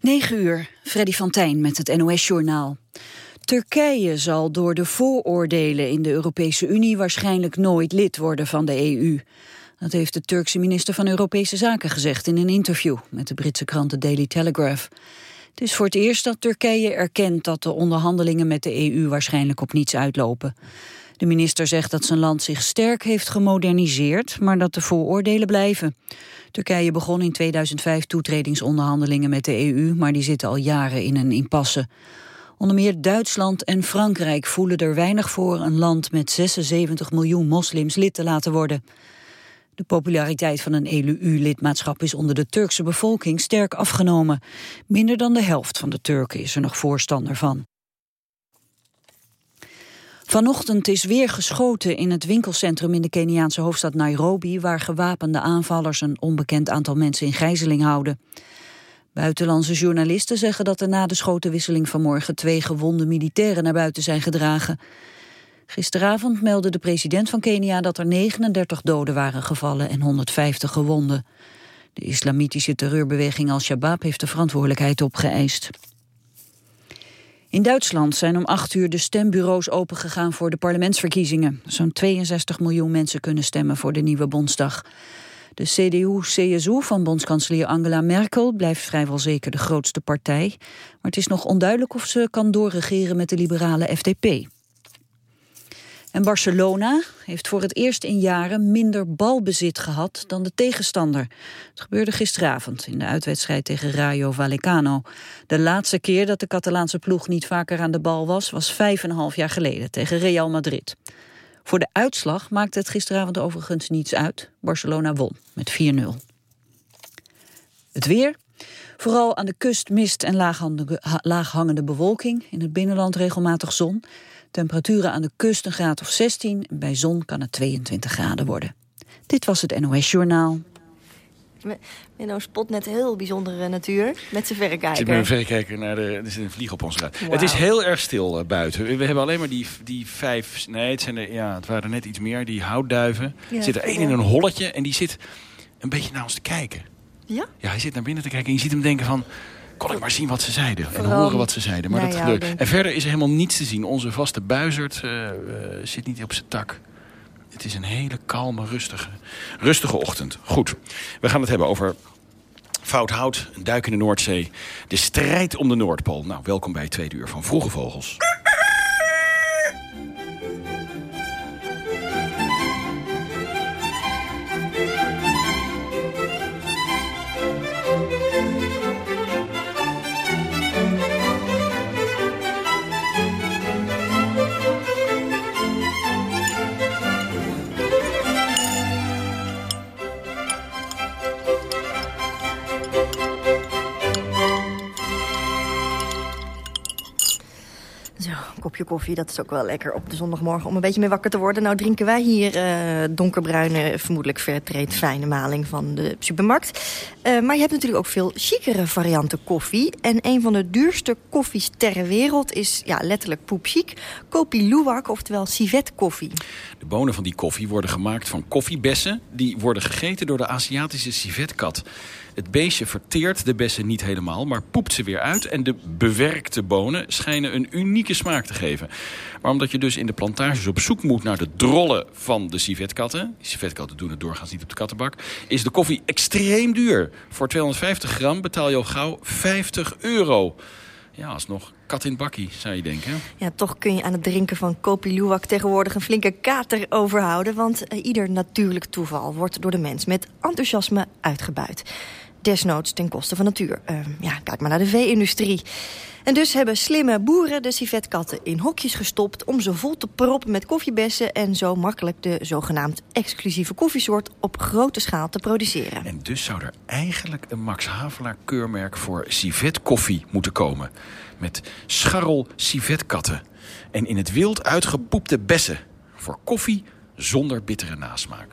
9 uur, Freddy van Tijn met het NOS-journaal. Turkije zal door de vooroordelen in de Europese Unie waarschijnlijk nooit lid worden van de EU. Dat heeft de Turkse minister van Europese Zaken gezegd in een interview met de Britse krant The Daily Telegraph. Het is voor het eerst dat Turkije erkent dat de onderhandelingen met de EU waarschijnlijk op niets uitlopen. De minister zegt dat zijn land zich sterk heeft gemoderniseerd, maar dat de vooroordelen blijven. Turkije begon in 2005 toetredingsonderhandelingen met de EU, maar die zitten al jaren in een impasse. Onder meer Duitsland en Frankrijk voelen er weinig voor een land met 76 miljoen moslims lid te laten worden. De populariteit van een EU-lidmaatschap is onder de Turkse bevolking sterk afgenomen. Minder dan de helft van de Turken is er nog voorstander van. Vanochtend is weer geschoten in het winkelcentrum in de Keniaanse hoofdstad Nairobi... waar gewapende aanvallers een onbekend aantal mensen in gijzeling houden. Buitenlandse journalisten zeggen dat er na de schotenwisseling vanmorgen... twee gewonde militairen naar buiten zijn gedragen. Gisteravond meldde de president van Kenia dat er 39 doden waren gevallen... en 150 gewonden. De islamitische terreurbeweging Al-Shabaab heeft de verantwoordelijkheid opgeëist. In Duitsland zijn om acht uur de stembureaus opengegaan voor de parlementsverkiezingen. Zo'n 62 miljoen mensen kunnen stemmen voor de nieuwe Bondsdag. De CDU-CSU van bondskanselier Angela Merkel blijft vrijwel zeker de grootste partij. Maar het is nog onduidelijk of ze kan doorregeren met de liberale FDP. En Barcelona heeft voor het eerst in jaren minder balbezit gehad dan de tegenstander. Het gebeurde gisteravond in de uitwedstrijd tegen Rayo Vallecano. De laatste keer dat de Catalaanse ploeg niet vaker aan de bal was, was vijf en een half jaar geleden tegen Real Madrid. Voor de uitslag maakte het gisteravond overigens niets uit. Barcelona won met 4-0. Het weer. Vooral aan de kust mist en laaghangende bewolking. In het binnenland regelmatig zon. Temperaturen aan de kust een graad of 16. Bij zon kan het 22 graden worden. Dit was het NOS Journaal. Menno spot net heel bijzondere natuur met zijn verrekijker. Ik zit met een verrekijker naar de... Er zit een vlieg op ons ruit. Het is heel erg stil uh, buiten. We hebben alleen maar die, die vijf... Nee, het, zijn er, ja, het waren er net iets meer. Die houtduiven. er zit er één in een holletje en die zit een beetje naar ons te kijken. Ja? Ja, hij zit naar binnen te kijken en je ziet hem denken van kon ik maar zien wat ze zeiden. En horen wat ze zeiden. Maar dat. En verder is er helemaal niets te zien. Onze vaste buizerd uh, uh, zit niet op zijn tak. Het is een hele kalme, rustige, rustige ochtend. Goed, we gaan het hebben over fout hout, een duik in de Noordzee. De strijd om de Noordpool. Nou, welkom bij het tweede uur van Vroege Vogels. Kopje koffie, dat is ook wel lekker op de zondagmorgen om een beetje mee wakker te worden. Nou drinken wij hier uh, donkerbruine, vermoedelijk vertreed fijne maling van de supermarkt. Uh, maar je hebt natuurlijk ook veel chicere varianten koffie. En een van de duurste koffies ter wereld is ja, letterlijk poepchic. Kopi Luwak, oftewel civet koffie. De bonen van die koffie worden gemaakt van koffiebessen. Die worden gegeten door de Aziatische civetkat. Het beestje verteert de bessen niet helemaal, maar poept ze weer uit. En de bewerkte bonen schijnen een unieke smaak te geven. Maar omdat je dus in de plantages op zoek moet naar de drollen van de civetkatten... die civetkatten doen het doorgaans niet op de kattenbak... is de koffie extreem duur. Voor 250 gram betaal je al gauw 50 euro. Ja, alsnog kat in bakkie, zou je denken. Ja, toch kun je aan het drinken van Kopi Luwak tegenwoordig een flinke kater overhouden. Want eh, ieder natuurlijk toeval wordt door de mens met enthousiasme uitgebuit. Desnoods ten koste van natuur. Uh, ja, kijk maar naar de vee-industrie. En dus hebben slimme boeren de civetkatten in hokjes gestopt... om ze vol te proppen met koffiebessen... en zo makkelijk de zogenaamd exclusieve koffiesoort op grote schaal te produceren. En dus zou er eigenlijk een Max Havelaar keurmerk voor civetkoffie moeten komen. Met scharrel civetkatten. En in het wild uitgepoepte bessen. Voor koffie zonder bittere nasmaak.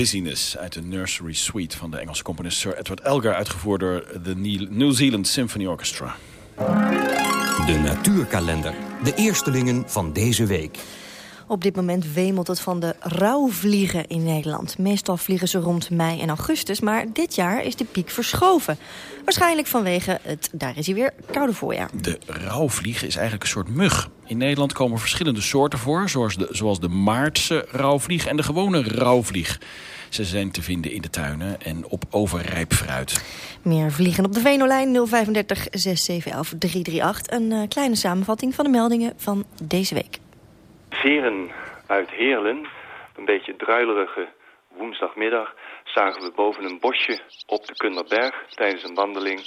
Busyness uit de Nursery Suite van de Engelse componist Sir Edward Elgar, uitgevoerd door de New Zealand Symphony Orchestra. De natuurkalender. De eerstelingen van deze week. Op dit moment wemelt het van de rouwvliegen in Nederland. Meestal vliegen ze rond mei en augustus, maar dit jaar is de piek verschoven. Waarschijnlijk vanwege het, daar is hij weer, koude voorjaar. De rouwvlieg is eigenlijk een soort mug. In Nederland komen verschillende soorten voor, zoals de, zoals de Maartse rouwvlieg en de gewone rouwvlieg. Ze zijn te vinden in de tuinen en op overrijp fruit. Meer vliegen op de Venolijn 035 6711 338. Een uh, kleine samenvatting van de meldingen van deze week. Veren uit Heerlen, een beetje druilerige woensdagmiddag, zagen we boven een bosje op de Kunderberg tijdens een wandeling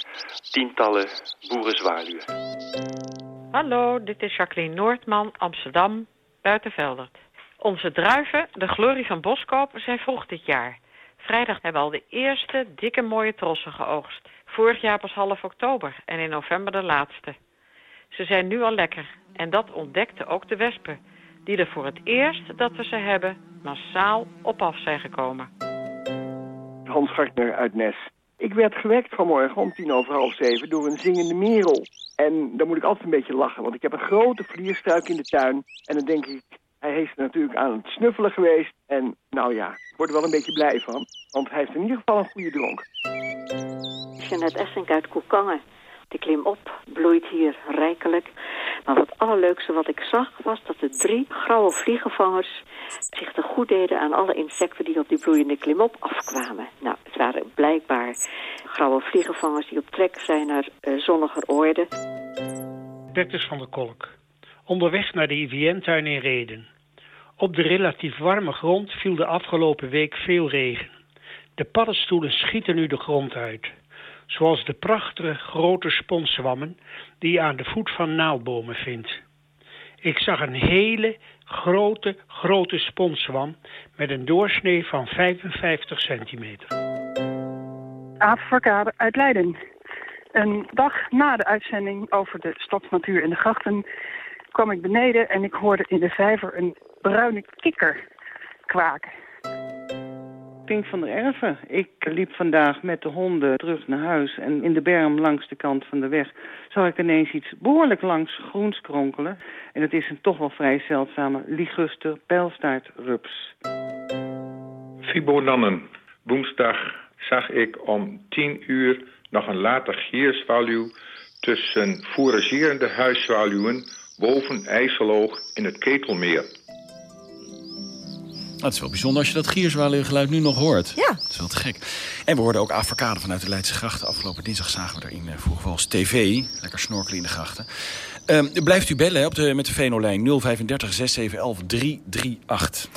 tientallen boerenzwaluwen. Hallo, dit is Jacqueline Noordman, Amsterdam, Buitenveldert. Onze druiven, de glorie van Boskoop, zijn vroeg dit jaar. Vrijdag hebben we al de eerste dikke mooie trossen geoogst. Vorig jaar pas half oktober en in november de laatste. Ze zijn nu al lekker en dat ontdekten ook de wespen die er voor het eerst dat we ze hebben massaal op af zijn gekomen. Hans Gartner uit Nes. Ik werd gewekt vanmorgen om tien over half zeven door een zingende merel. En dan moet ik altijd een beetje lachen, want ik heb een grote vlierstruik in de tuin. En dan denk ik, hij is natuurlijk aan het snuffelen geweest. En nou ja, ik word er wel een beetje blij van, want hij heeft in ieder geval een goede dronk. Jeanette Essink uit Koekangen. De klim op bloeit hier rijkelijk. Maar wat allerleukste wat ik zag was dat de drie grauwe vliegenvangers zich te goed deden aan alle insecten die op die bloeiende klimop afkwamen. Nou, het waren blijkbaar grauwe vliegenvangers die op trek zijn naar uh, zonniger oorden. Bertus van der Kolk. Onderweg naar de IVN-tuin in Reden. Op de relatief warme grond viel de afgelopen week veel regen. De paddenstoelen schieten nu de grond uit zoals de prachtige grote sponswammen die je aan de voet van naaldbomen vindt. Ik zag een hele grote, grote sponswam met een doorsnee van 55 centimeter. Aap uit Leiden. Een dag na de uitzending over de stadsnatuur in de grachten kwam ik beneden en ik hoorde in de vijver een bruine kikker kwaken. Pink van der Erven. Ik liep vandaag met de honden terug naar huis... en in de berm langs de kant van de weg zag ik ineens iets behoorlijk langs groens kronkelen. En het is een toch wel vrij zeldzame liguster pijlstaartrups. Fibonannen. Woensdag zag ik om tien uur nog een later gierzwaluw... tussen fouragerende huiszwaluwen boven IJsseloog in het Ketelmeer. Dat is wel bijzonder als je dat gierzwaluwgeluid nu nog hoort. Ja. Dat is wel te gek. En we hoorden ook Afrikanen vanuit de Leidse grachten. Afgelopen dinsdag zagen we er in uh, tv. Lekker snorkelen in de grachten. Uh, blijft u bellen op de, met de Venolijn 035 6711 338.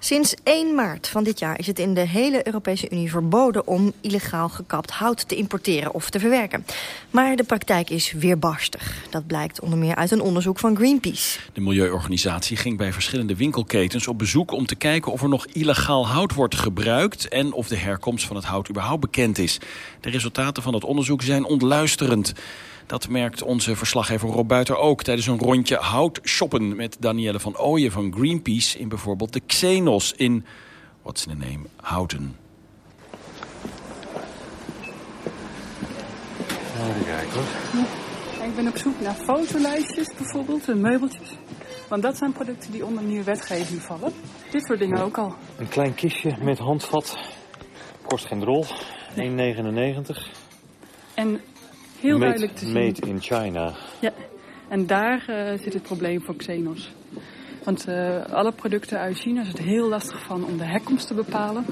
Sinds 1 maart van dit jaar is het in de hele Europese Unie verboden om illegaal gekapt hout te importeren of te verwerken. Maar de praktijk is weerbarstig. Dat blijkt onder meer uit een onderzoek van Greenpeace. De milieuorganisatie ging bij verschillende winkelketens op bezoek om te kijken of er nog illegaal hout wordt gebruikt en of de herkomst van het hout überhaupt bekend is. De resultaten van het onderzoek zijn ontluisterend. Dat merkt onze verslaggever Rob Buiter ook... tijdens een rondje hout shoppen met Danielle van Ooyen van Greenpeace... in bijvoorbeeld de Xenos in, what's the name, Houten. Even kijken hoor. Ik ben op zoek naar fotolijstjes bijvoorbeeld, en meubeltjes. Want dat zijn producten die onder nieuwe wetgeving vallen. Dit soort dingen ook al. Een klein kistje met handvat. Kost geen rol. 1,99. En heel duidelijk te zien. Made in China. Ja, en daar uh, zit het probleem voor Xenos. Want uh, alle producten uit China is het heel lastig van om de herkomst te bepalen.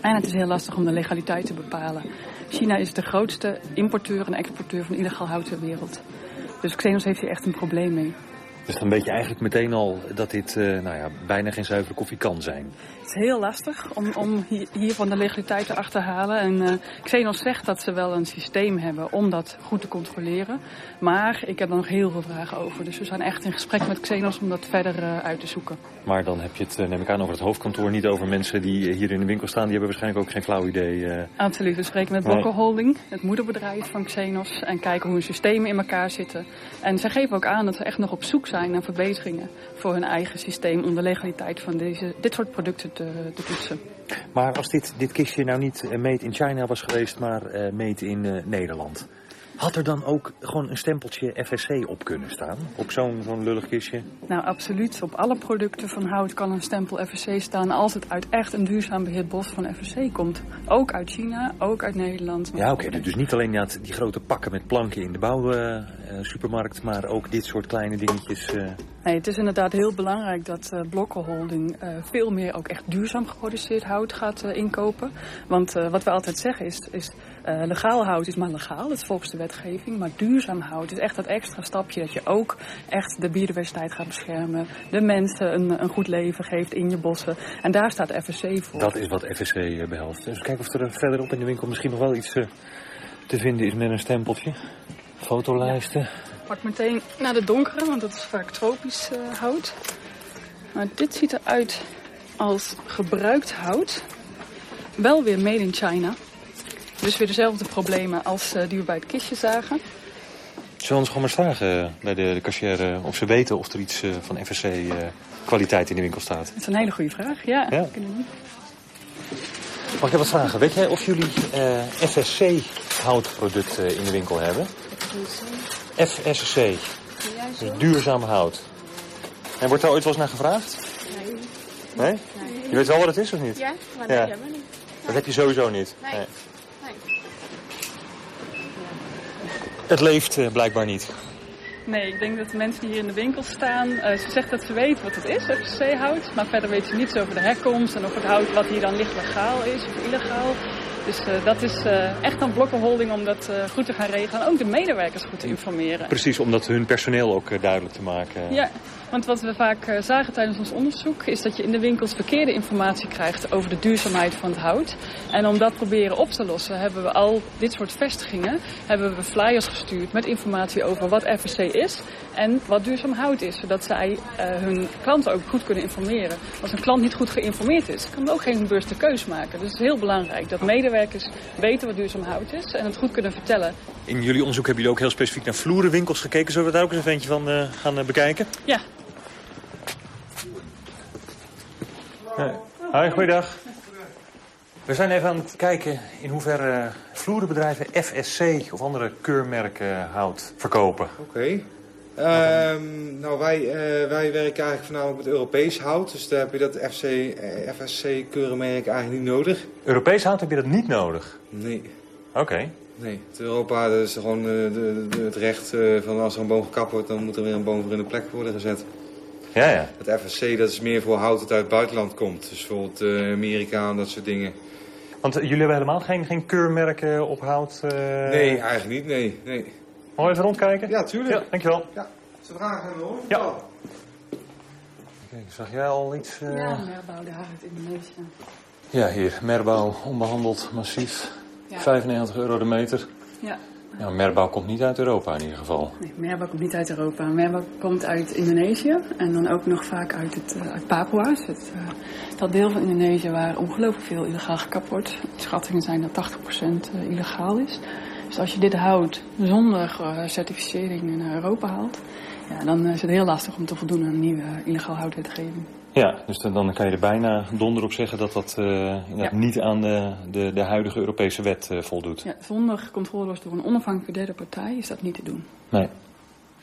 En het is heel lastig om de legaliteit te bepalen. China is de grootste importeur en exporteur van illegaal hout ter wereld. Dus Xenos heeft hier echt een probleem mee. Dus dan weet je eigenlijk meteen al dat dit uh, nou ja, bijna geen zuivere koffie kan zijn. Het is heel lastig om, om hier, van de legaliteit te achterhalen. En uh, Xenos zegt dat ze wel een systeem hebben om dat goed te controleren. Maar ik heb er nog heel veel vragen over. Dus we zijn echt in gesprek met Xenos om dat verder uh, uit te zoeken. Maar dan heb je het, neem ik aan, over het hoofdkantoor. Niet over mensen die hier in de winkel staan. Die hebben waarschijnlijk ook geen flauw idee. Absoluut. We spreken met Bokko Holding, het moederbedrijf van Xenos. En kijken hoe hun systemen in elkaar zitten. En zij geven ook aan dat ze echt nog op zoek zijn aan verbeteringen voor hun eigen systeem om de legaliteit van deze, dit soort producten te, te. Maar als dit, dit kistje nou niet eh, made in China was geweest, maar uh, made in uh, Nederland... Had er dan ook gewoon een stempeltje FSC op kunnen staan? Op zo'n zo'n lullig kistje? Nou, absoluut. Op alle producten van hout kan een stempel FSC staan... als het uit echt een duurzaam beheerd bos van FSC komt. Ook uit China, ook uit Nederland. Ja, oké. Okay. Dus niet alleen ja, die grote pakken met planken in de bouwsupermarkt... Uh, maar ook dit soort kleine dingetjes... Uh... Nee, het is inderdaad heel belangrijk dat uh, Blokkenholding veel meer ook echt duurzaam geproduceerd hout gaat inkopen. Want wat we altijd zeggen is, is legaal hout is maar legaal, dat is volgens de wetgeving. Maar duurzaam hout is echt dat extra stapje dat je ook echt de biodiversiteit gaat beschermen. De mensen een, een goed leven geeft in je bossen. En daar staat FSC voor. Dat is wat FSC behelst. Dus kijken of er verderop in de winkel misschien nog wel iets te vinden is met een stempeltje. Fotolijsten. Ja. Pak meteen naar de donkere, want dat is vaak tropisch uh, hout. Maar dit ziet eruit als gebruikt hout. Wel weer made in China. Dus weer dezelfde problemen als uh, die we bij het kistje zagen. Zullen we ons gewoon maar vragen bij de, de cashier of ze weten of er iets uh, van FSC kwaliteit in de winkel staat? Dat is een hele goede vraag, ja. ja. Mag ik wat vragen? Weet jij of jullie FSC houtproducten in de winkel hebben? FSC. Dus duurzaam hout. En wordt daar ooit wel eens naar gevraagd? Nee. Nee? Je weet wel wat het is of niet? Ja, maar dat ja. hebben we niet. Dat heb je sowieso niet? Nee. nee. nee. Het leeft uh, blijkbaar niet. Nee, ik denk dat de mensen die hier in de winkel staan, uh, ze zegt dat ze weten wat het is, FSC-hout. Maar verder weet ze niets over de herkomst en of het hout wat hier dan ligt legaal is of illegaal. Dus uh, dat is uh, echt een blokkenholding om dat uh, goed te gaan regelen. En ook de medewerkers goed te informeren. Precies, om dat hun personeel ook duidelijk te maken. Ja, want wat we vaak zagen tijdens ons onderzoek... is dat je in de winkels verkeerde informatie krijgt over de duurzaamheid van het hout. En om dat proberen op te lossen hebben we al dit soort vestigingen... hebben we flyers gestuurd met informatie over wat FSC is... en wat duurzaam hout is. Zodat zij hun klanten ook goed kunnen informeren. Als een klant niet goed geïnformeerd is, kan hij ook geen bewuste keus maken. Dus het is heel belangrijk dat medewerkers weten wat duurzaam hout is en het goed kunnen vertellen. In jullie onderzoek hebben jullie ook heel specifiek naar vloerenwinkels gekeken. Zullen we daar ook eens een ventje van uh, gaan uh, bekijken? Ja. Hoi, goeiedag. We zijn even aan het kijken in hoeverre vloerenbedrijven FSC of andere keurmerken hout verkopen. Oké. Okay. Um, nou, wij, uh, wij werken eigenlijk voornamelijk met Europees hout. Dus daar heb je dat FC, uh, FSC-keurenmerk eigenlijk niet nodig. Europees hout heb je dat niet nodig? Nee. Oké. Okay. Nee, het Europa is gewoon uh, de, de, het recht van als er een boom gekapt wordt... dan moet er weer een boom voor in de plek worden gezet. Ja, ja. Het FSC dat is meer voor hout dat uit het buitenland komt. Dus bijvoorbeeld Amerika en dat soort dingen. Want jullie hebben helemaal geen, geen keurmerken op hout? Nee, eigenlijk niet, nee. nee. Even rondkijken? Ja, tuurlijk. Ja, dankjewel. Ja, ze vragen hebben hoor. Ja. Kijk, zag jij al iets? Uh... Ja, Merbouw, daar uit Indonesië. Ja, hier, Merbouw, onbehandeld, massief. Ja. 95 euro de meter. Ja. Ja, Merbouw komt niet uit Europa in ieder geval. Nee, Merbouw komt niet uit Europa. Merbouw komt uit Indonesië en dan ook nog vaak uit, het, uh, uit Papua's. Het, uh, dat deel van Indonesië waar ongelooflijk veel illegaal gekapt wordt. Schattingen zijn dat 80% illegaal is. Dus als je dit hout zonder certificering naar Europa haalt, ja, dan is het heel lastig om te voldoen aan nieuwe illegaal houtwetgeving. Ja, dus dan kan je er bijna donder op zeggen dat dat uh, ja. niet aan de, de, de, huidige Europese wet uh, voldoet. Ja, zonder controle door een onafhankelijke derde partij is dat niet te doen. Nee.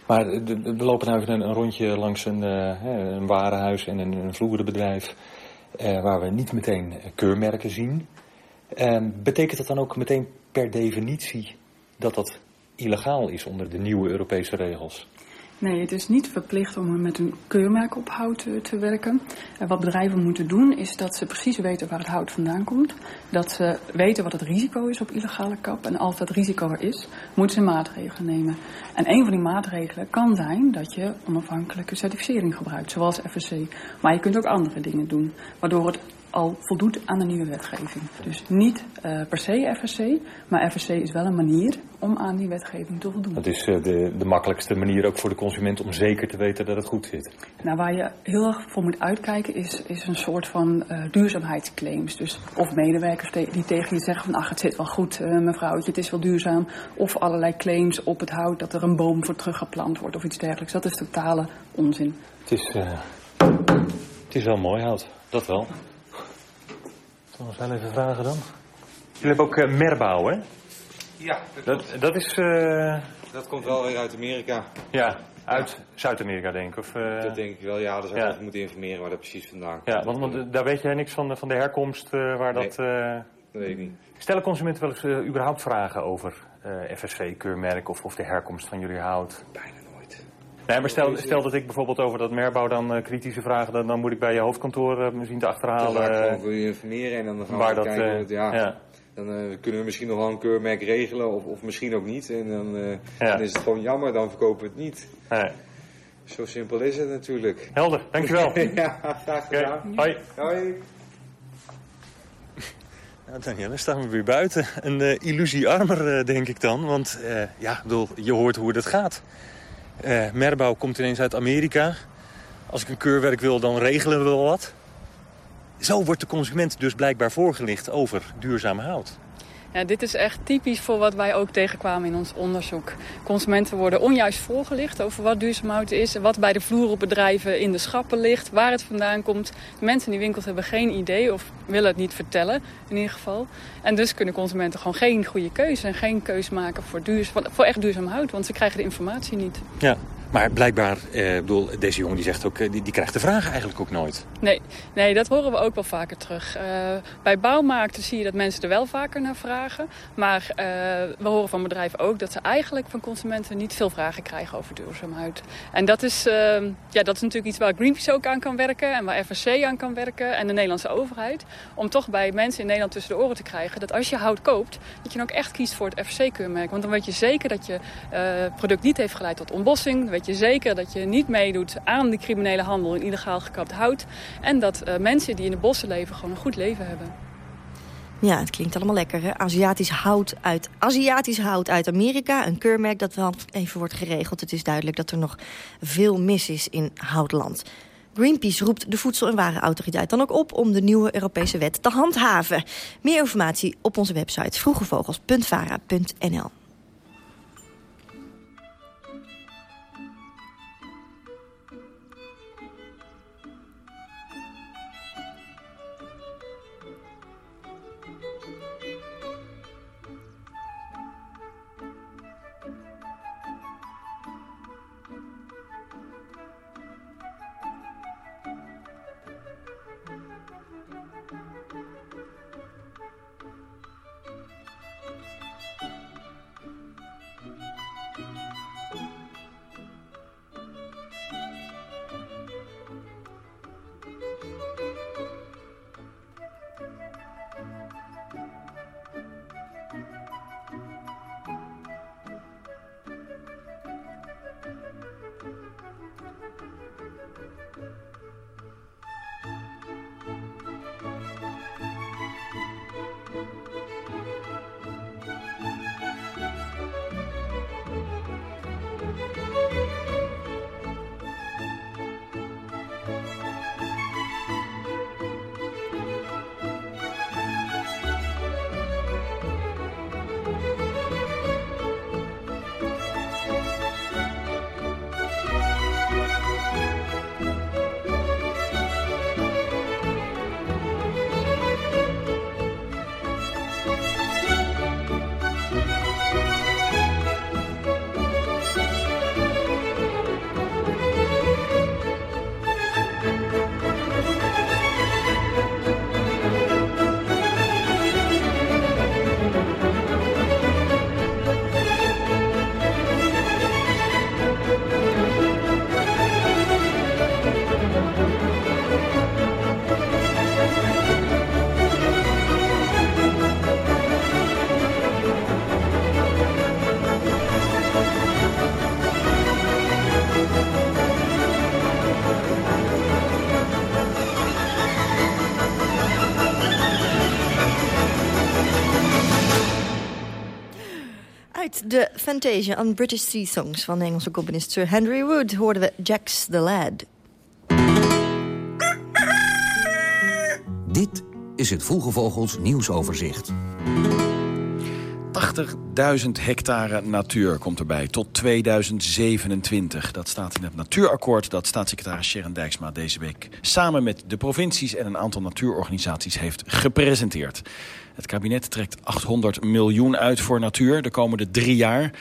Maar we lopen nou even een, een rondje langs een, uh, een warenhuis en een, een vloerenbedrijf... waar we niet meteen keurmerken zien. betekent dat dan ook meteen per definitie dat dat illegaal is onder de nieuwe Europese regels? Nee, het is niet verplicht om met een keurmerk op hout te werken. En wat bedrijven moeten doen is dat ze precies weten waar het hout vandaan komt. Dat ze weten wat het risico is op illegale kap. En als dat risico er is, moeten ze maatregelen nemen. En een van die maatregelen kan zijn dat je onafhankelijke certificering gebruikt, zoals FSC. Maar je kunt ook andere dingen doen, waardoor het al voldoet aan de nieuwe wetgeving. Dus niet uh, per se FSC, maar FSC is wel een manier om aan die wetgeving te voldoen. Dat is uh, de, de makkelijkste manier ook voor de consument om zeker te weten dat het goed zit. Nou, waar je heel erg voor moet uitkijken is, is een soort van uh, duurzaamheidsclaims. Dus of medewerkers te die tegen je zeggen van ach het zit wel goed mevrouwtje, het is wel duurzaam. Of allerlei claims op het hout dat er een boom voor teruggeplant wordt of iets dergelijks. Dat is totale onzin. Het is, het is wel mooi hout, dat wel. Zal ik wel even vragen dan? Jullie hebben ook uh, merbouw, hè? Ja. Dat, dat, dat is... Uh... Dat komt wel weer uit Amerika. Ja, uit ja. Zuid-Amerika denk ik? Of, uh... Dat denk ik wel, ja. Dat zou ja. moeten informeren waar dat precies vandaan komt. Ja, want, want daar weet jij niks van, van de herkomst waar nee, dat... dat weet ik niet. Stellen consumenten wel eens überhaupt vragen over FSC-keurmerk of, of de herkomst van jullie hout? Bijna. Nee, maar stel, stel dat ik bijvoorbeeld over dat merbouw dan uh, kritische vragen, dan, dan moet ik bij je hoofdkantoor uh, misschien te achterhalen. Dan ga ik gewoon je informeren en dan gaan we dat, kijken. Uh, het, ja, ja. Dan kunnen we misschien nog wel een keurmerk regelen of, of misschien ook niet. En dan, ja. dan, is het gewoon jammer, dan verkopen we het niet. Nee. Zo simpel is het natuurlijk. Helder, dankjewel. ja, graag gedaan. Okay. Hoi. Hoi. Nou, Daniel, dan staan we weer buiten. Een illusie armer, denk ik dan. Want ja, bedoel, je hoort hoe het gaat. Uh, Merbouw komt ineens uit Amerika. Als ik een keurwerk wil, dan regelen we wel wat. Zo wordt de consument dus blijkbaar voorgelicht over duurzaam hout. Ja, dit is echt typisch voor wat wij ook tegenkwamen in ons onderzoek. Consumenten worden onjuist voorgelicht over wat duurzaam hout is... wat bij de vloeropbedrijven in de schappen ligt, waar het vandaan komt. De mensen in die winkels hebben geen idee of willen het niet vertellen, in ieder geval. En dus kunnen consumenten gewoon geen goede keuze... en geen keuze maken voor, duurzaam, voor echt duurzaam hout, want ze krijgen de informatie niet. Ja, maar blijkbaar, eh, bedoel, deze jongen die zegt ook, die, die krijgt de vraag eigenlijk ook nooit. Nee, nee, dat horen we ook wel vaker terug. Uh, bij bouwmarkten zie je dat mensen er wel vaker naar vragen. Maar uh, we horen van bedrijven ook dat ze eigenlijk van consumenten niet veel vragen krijgen over duurzaamheid. En dat is, uh, ja, dat is natuurlijk iets waar Greenpeace ook aan kan werken en waar FSC aan kan werken en de Nederlandse overheid. Om toch bij mensen in Nederland tussen de oren te krijgen dat als je hout koopt, dat je dan ook echt kiest voor het FSC-keurmerk. Want dan weet je zeker dat je product niet heeft geleid tot ontbossing. Je zeker dat je niet meedoet aan de criminele handel in illegaal gekapt hout. En dat uh, mensen die in de bossen leven gewoon een goed leven hebben. Ja, het klinkt allemaal lekker, hè? Aziatisch hout uit, Aziatisch hout uit Amerika. Een keurmerk dat wel even wordt geregeld. Het is duidelijk dat er nog veel mis is in houtland. Greenpeace roept de Voedsel- en Warenautoriteit dan ook op... om de nieuwe Europese wet te handhaven. Meer informatie op onze website vroegevogels.vara.nl. Fantasia on British Sea Songs van Engelse componist Sir Henry Wood hoorden we Jax the Lad. Dit is het Vroege Vogels nieuwsoverzicht. 80.000 hectare natuur komt erbij tot 2027. Dat staat in het natuurakkoord dat staatssecretaris Sharon Dijksma deze week... samen met de provincies en een aantal natuurorganisaties heeft gepresenteerd. Het kabinet trekt 800 miljoen uit voor natuur de komende drie jaar...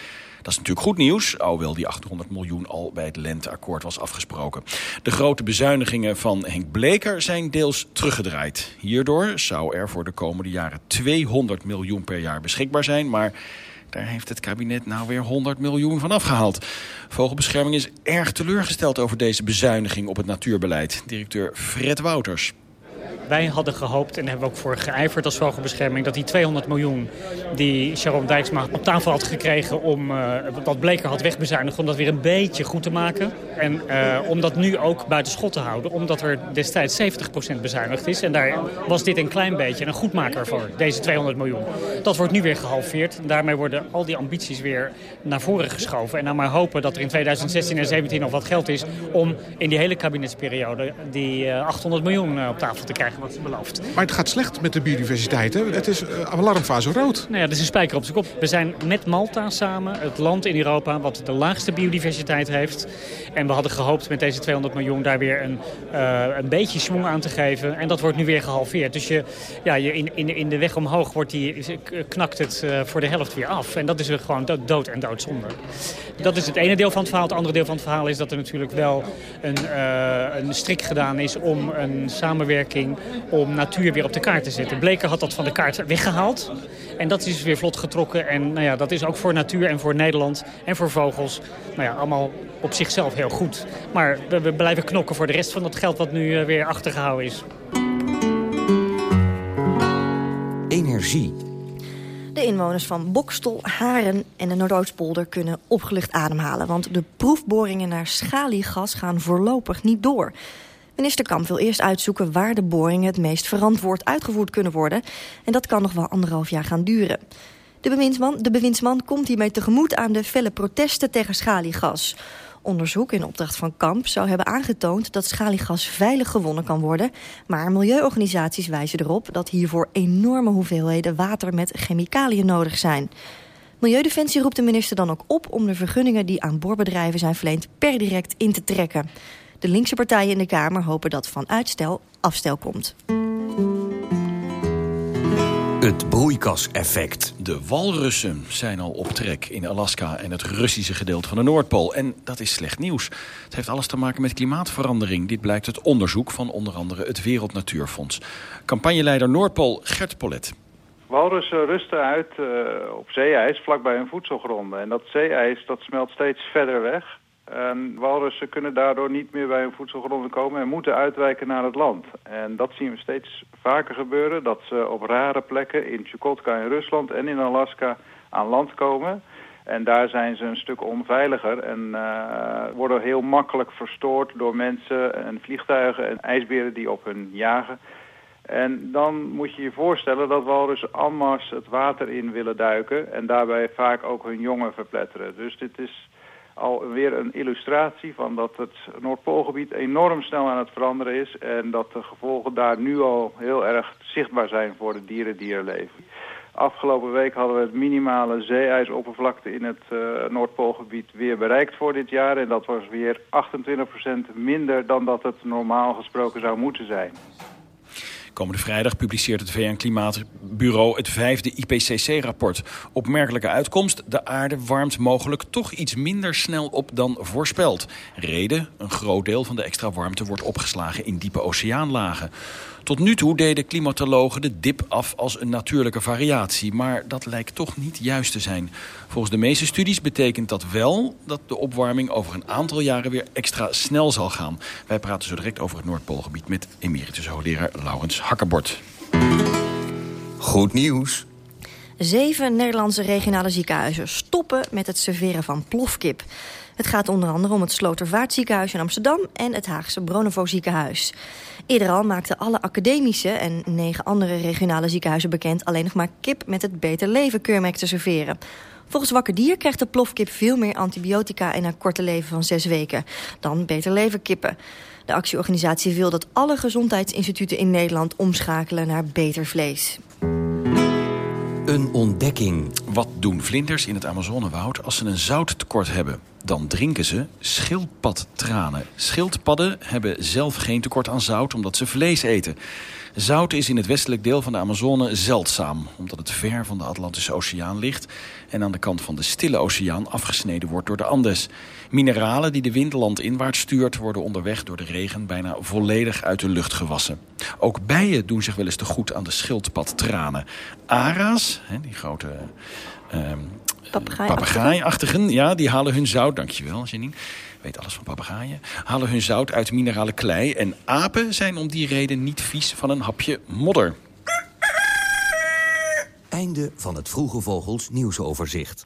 Dat is natuurlijk goed nieuws, alhoewel die 800 miljoen al bij het lenteakkoord was afgesproken. De grote bezuinigingen van Henk Bleker zijn deels teruggedraaid. Hierdoor zou er voor de komende jaren 200 miljoen per jaar beschikbaar zijn, maar... Daar heeft het kabinet nou weer 100 miljoen van afgehaald. Vogelbescherming is erg teleurgesteld over deze bezuiniging op het natuurbeleid. Directeur Fred Wouters. Wij hadden gehoopt, en hebben ook voor geijverd als vogelbescherming... dat die 200 miljoen die Sharon Dijksma op tafel had gekregen... om uh, wat Bleker had wegbezuinigd, om dat weer een beetje goed te maken. En uh, om dat nu ook buiten schot te houden. Omdat er destijds 70% bezuinigd is. En daar was dit een klein beetje een goedmaker voor, deze 200 miljoen. Dat wordt nu weer gehalveerd. En daarmee worden al die ambities weer naar voren geschoven. En dan maar hopen dat er in 2016 en 2017 nog wat geld is... om in die hele kabinetsperiode die uh, 800 miljoen op tafel te krijgen wat beloofd. Maar het gaat slecht met de biodiversiteit, hè? Het is uh, alarmfase rood. Nou ja, dat is een spijker op zijn kop. We zijn met Malta samen het land in Europa wat de laagste biodiversiteit heeft. En we hadden gehoopt met deze 200 miljoen daar weer een, uh, een beetje schwung aan te geven. En dat wordt nu weer gehalveerd. Dus je, ja, je in, in, in de weg omhoog wordt die, knakt het uh, voor de helft weer af. En dat is gewoon dood, dood en doodzonde. Dat is het ene deel van het verhaal. Het andere deel van het verhaal is dat er natuurlijk wel een, een strik gedaan is om een samenwerking om natuur weer op de kaart te zetten. Bleker had dat van de kaart weggehaald. En dat is weer vlot getrokken. En nou ja, dat is ook voor natuur en voor Nederland en voor vogels... Nou ja, allemaal op zichzelf heel goed. Maar we, we blijven knokken voor de rest van dat geld wat nu uh, weer achtergehouden is. Energie. De inwoners van Bokstel, Haren en de Noordoostpolder kunnen opgelucht ademhalen. Want de proefboringen naar schaliegas gaan voorlopig niet door. Minister Kamp wil eerst uitzoeken waar de boringen het meest verantwoord uitgevoerd kunnen worden. En dat kan nog wel anderhalf jaar gaan duren. De bewindsman, de bewindsman komt hiermee tegemoet aan de felle protesten tegen schaliegas. Onderzoek in opdracht van Kamp zou hebben aangetoond dat schaliegas veilig gewonnen kan worden. Maar milieuorganisaties wijzen erop dat hiervoor enorme hoeveelheden water met chemicaliën nodig zijn. Milieudefensie roept de minister dan ook op om de vergunningen die aan boorbedrijven zijn verleend per direct in te trekken. De linkse partijen in de Kamer hopen dat van uitstel afstel komt. Het broeikaseffect. De walrussen zijn al op trek in Alaska en het Russische gedeelte van de Noordpool. En dat is slecht nieuws. Het heeft alles te maken met klimaatverandering. Dit blijkt uit onderzoek van onder andere het Wereld Natuurfonds. Campagneleider Noordpool Gert Polet. Walrussen rusten uit uh, op zeeijs vlakbij hun voedselgronden. En dat zeeijs dat smelt steeds verder weg. En walrussen kunnen daardoor niet meer bij hun voedselgronden komen en moeten uitwijken naar het land. En dat zien we steeds vaker gebeuren, dat ze op rare plekken in Chukotka in Rusland en in Alaska aan land komen. En daar zijn ze een stuk onveiliger en uh, worden heel makkelijk verstoord door mensen en vliegtuigen en ijsberen die op hun jagen. En dan moet je je voorstellen dat walrussen allemaal het water in willen duiken en daarbij vaak ook hun jongen verpletteren. Dus dit is alweer een illustratie van dat het Noordpoolgebied enorm snel aan het veranderen is... en dat de gevolgen daar nu al heel erg zichtbaar zijn voor de dieren die er leven. Afgelopen week hadden we het minimale zeeijsoppervlakte in het uh, Noordpoolgebied weer bereikt voor dit jaar. En dat was weer 28% minder dan dat het normaal gesproken zou moeten zijn. Komende vrijdag publiceert het VN-klimaatbureau het vijfde IPCC-rapport. Opmerkelijke uitkomst, de aarde warmt mogelijk toch iets minder snel op dan voorspeld. Reden, een groot deel van de extra warmte wordt opgeslagen in diepe oceaanlagen. Tot nu toe deden klimatologen de dip af als een natuurlijke variatie. Maar dat lijkt toch niet juist te zijn. Volgens de meeste studies betekent dat wel dat de opwarming over een aantal jaren weer extra snel zal gaan. Wij praten zo direct over het Noordpoolgebied met emeritus hoogleraar Laurens Hakkerbord. Goed nieuws. Zeven Nederlandse regionale ziekenhuizen stoppen met het serveren van plofkip. Het gaat onder andere om het Slotervaartziekenhuis in Amsterdam en het Haagse Bronovo ziekenhuis. Eerder al maakten alle academische en negen andere regionale ziekenhuizen bekend alleen nog maar kip met het Beter Leven keurmerk te serveren. Volgens Wakker Dier krijgt de plofkip veel meer antibiotica... en een korte leven van zes weken dan beter leven kippen. De actieorganisatie wil dat alle gezondheidsinstituten in Nederland... omschakelen naar beter vlees. Een ontdekking. Wat doen vlinders in het Amazonewoud als ze een zouttekort hebben? Dan drinken ze schildpadtranen. Schildpadden hebben zelf geen tekort aan zout omdat ze vlees eten. Zout is in het westelijk deel van de Amazone zeldzaam... omdat het ver van de Atlantische Oceaan ligt... en aan de kant van de Stille Oceaan afgesneden wordt door de Andes. Mineralen die de wind landinwaarts stuurt... worden onderweg door de regen bijna volledig uit de lucht gewassen. Ook bijen doen zich wel eens te goed aan de schildpadtranen. Ara's, hè, die grote... ehm, Papegaaiachtigen, ja, die halen hun zout, dankjewel Janine, weet alles van papegaaien, halen hun zout uit minerale klei. En apen zijn om die reden niet vies van een hapje modder. Einde van het Vroege Vogels nieuwsoverzicht.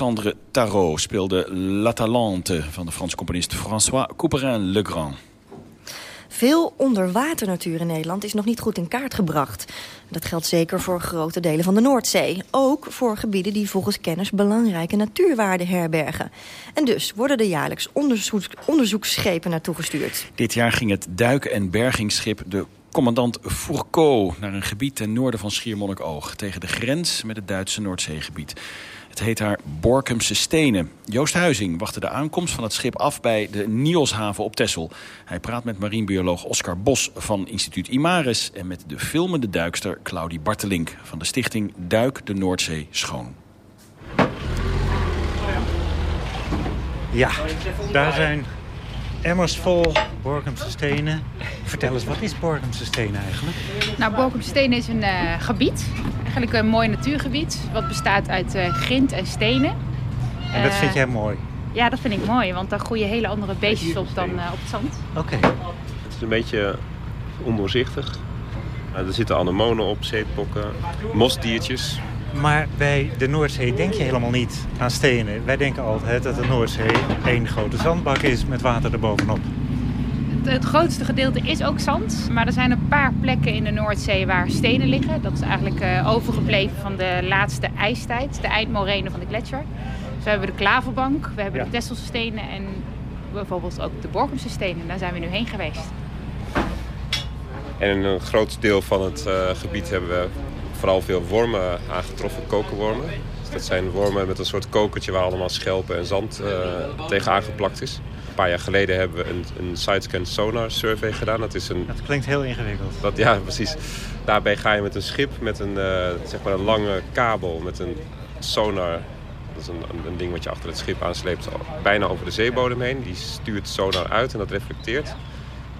Alexandre Tarot speelde La Talente van de Franse componist François Couperin-Legrand. Veel onderwaternatuur in Nederland is nog niet goed in kaart gebracht. Dat geldt zeker voor grote delen van de Noordzee. Ook voor gebieden die volgens kennis belangrijke natuurwaarden herbergen. En dus worden er jaarlijks onderzoeks onderzoeksschepen naartoe gestuurd. Dit jaar ging het duik- en bergingsschip de commandant Fourcault naar een gebied ten noorden van Schiermonnikoog... tegen de grens met het Duitse Noordzeegebied. Het heet haar Borkumse Stenen. Joost Huizing wachtte de aankomst van het schip af bij de Nielshaven op Texel. Hij praat met marinebioloog Oscar Bos van instituut Imaris... en met de filmende duikster Claudie Bartelink van de stichting Duik de Noordzee Schoon. Ja, daar zijn emmers vol Borkumse stenen. Vertel eens, wat is Borkumse stenen eigenlijk? Nou, Borkumse Stenen is een eh, gebied, eigenlijk een mooi natuurgebied, wat bestaat uit eh, grind en stenen. En dat Eh, vind jij mooi? Ja, dat vind ik mooi, want daar groeien hele andere beestjes op dan eh, op het zand. Oké. Het is een beetje ondoorzichtig. Eh, er zitten anemonen op, zeepokken, mosdiertjes. Maar bij de Noordzee denk je helemaal niet aan stenen. Wij denken altijd dat de Noordzee één grote zandbak is met water erbovenop. Het, het grootste gedeelte is ook zand, maar er zijn een paar plekken in de Noordzee waar stenen liggen. Dat is eigenlijk eh, overgebleven van de laatste ijstijd, de eindmorene van de gletsjer. Dus we hebben de Klaverbank, we hebben Ja. de Tesselse stenen en bijvoorbeeld ook de Borkumse stenen. Daar zijn we nu heen geweest. En een groot deel van het eh, gebied hebben we vooral veel wormen aangetroffen, kokerwormen. Dus dat zijn wormen met een soort kokertje waar allemaal schelpen en zand eh, tegen aangeplakt is. Een paar jaar geleden hebben we een, een sidescan sonar survey gedaan. Dat is een Dat klinkt heel ingewikkeld. Dat, ja, precies. Daarbij ga je met een schip met een, eh, zeg maar een lange kabel met een sonar. Dat is een, een, een ding wat je achter het schip aansleept, bijna over de zeebodem heen. Die stuurt sonar uit en dat reflecteert.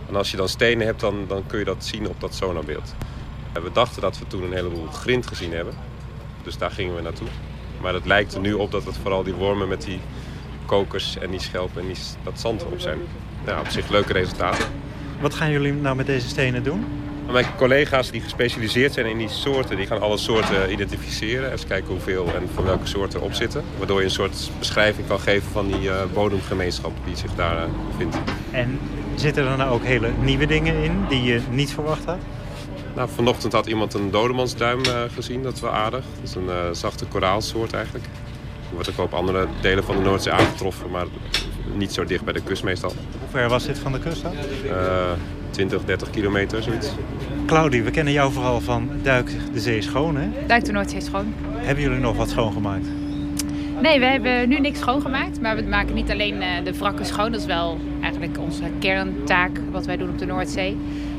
En als je dan stenen hebt, dan, dan kun je dat zien op dat sonarbeeld. We dachten dat we toen een heleboel grind gezien hebben. Dus daar gingen we naartoe. Maar het lijkt er nu op dat het vooral die wormen met die kokers en die schelpen en die, dat zand erop zijn. Ja, op zich leuke resultaten. Wat gaan jullie nou met deze stenen doen? Mijn collega's die gespecialiseerd zijn in die soorten, die gaan alle soorten identificeren. Eens kijken hoeveel en van welke soorten op zitten. Waardoor je een soort beschrijving kan geven van die uh, bodemgemeenschap die zich daar uh, bevindt. En zitten er nou ook hele nieuwe dingen in die je niet verwacht had? Nou, vanochtend had iemand een dodemansduim uh, gezien, dat is wel aardig. Dat is een zachte koraalsoort eigenlijk. Die wordt ook op andere delen van de Noordzee aangetroffen, maar niet zo dicht bij de kust meestal. Hoe ver was dit van de kust dan? 20, 30 kilometer, zoiets. Claudie, we kennen jou vooral van Duik de Zee Schoon, hè? Duik de Noordzee Schoon. Hebben jullie nog wat schoongemaakt? Nee, we hebben nu niks schoongemaakt. Maar we maken niet alleen eh, de wrakken schoon. Dat is wel eigenlijk onze kerntaak wat wij doen op de Noordzee.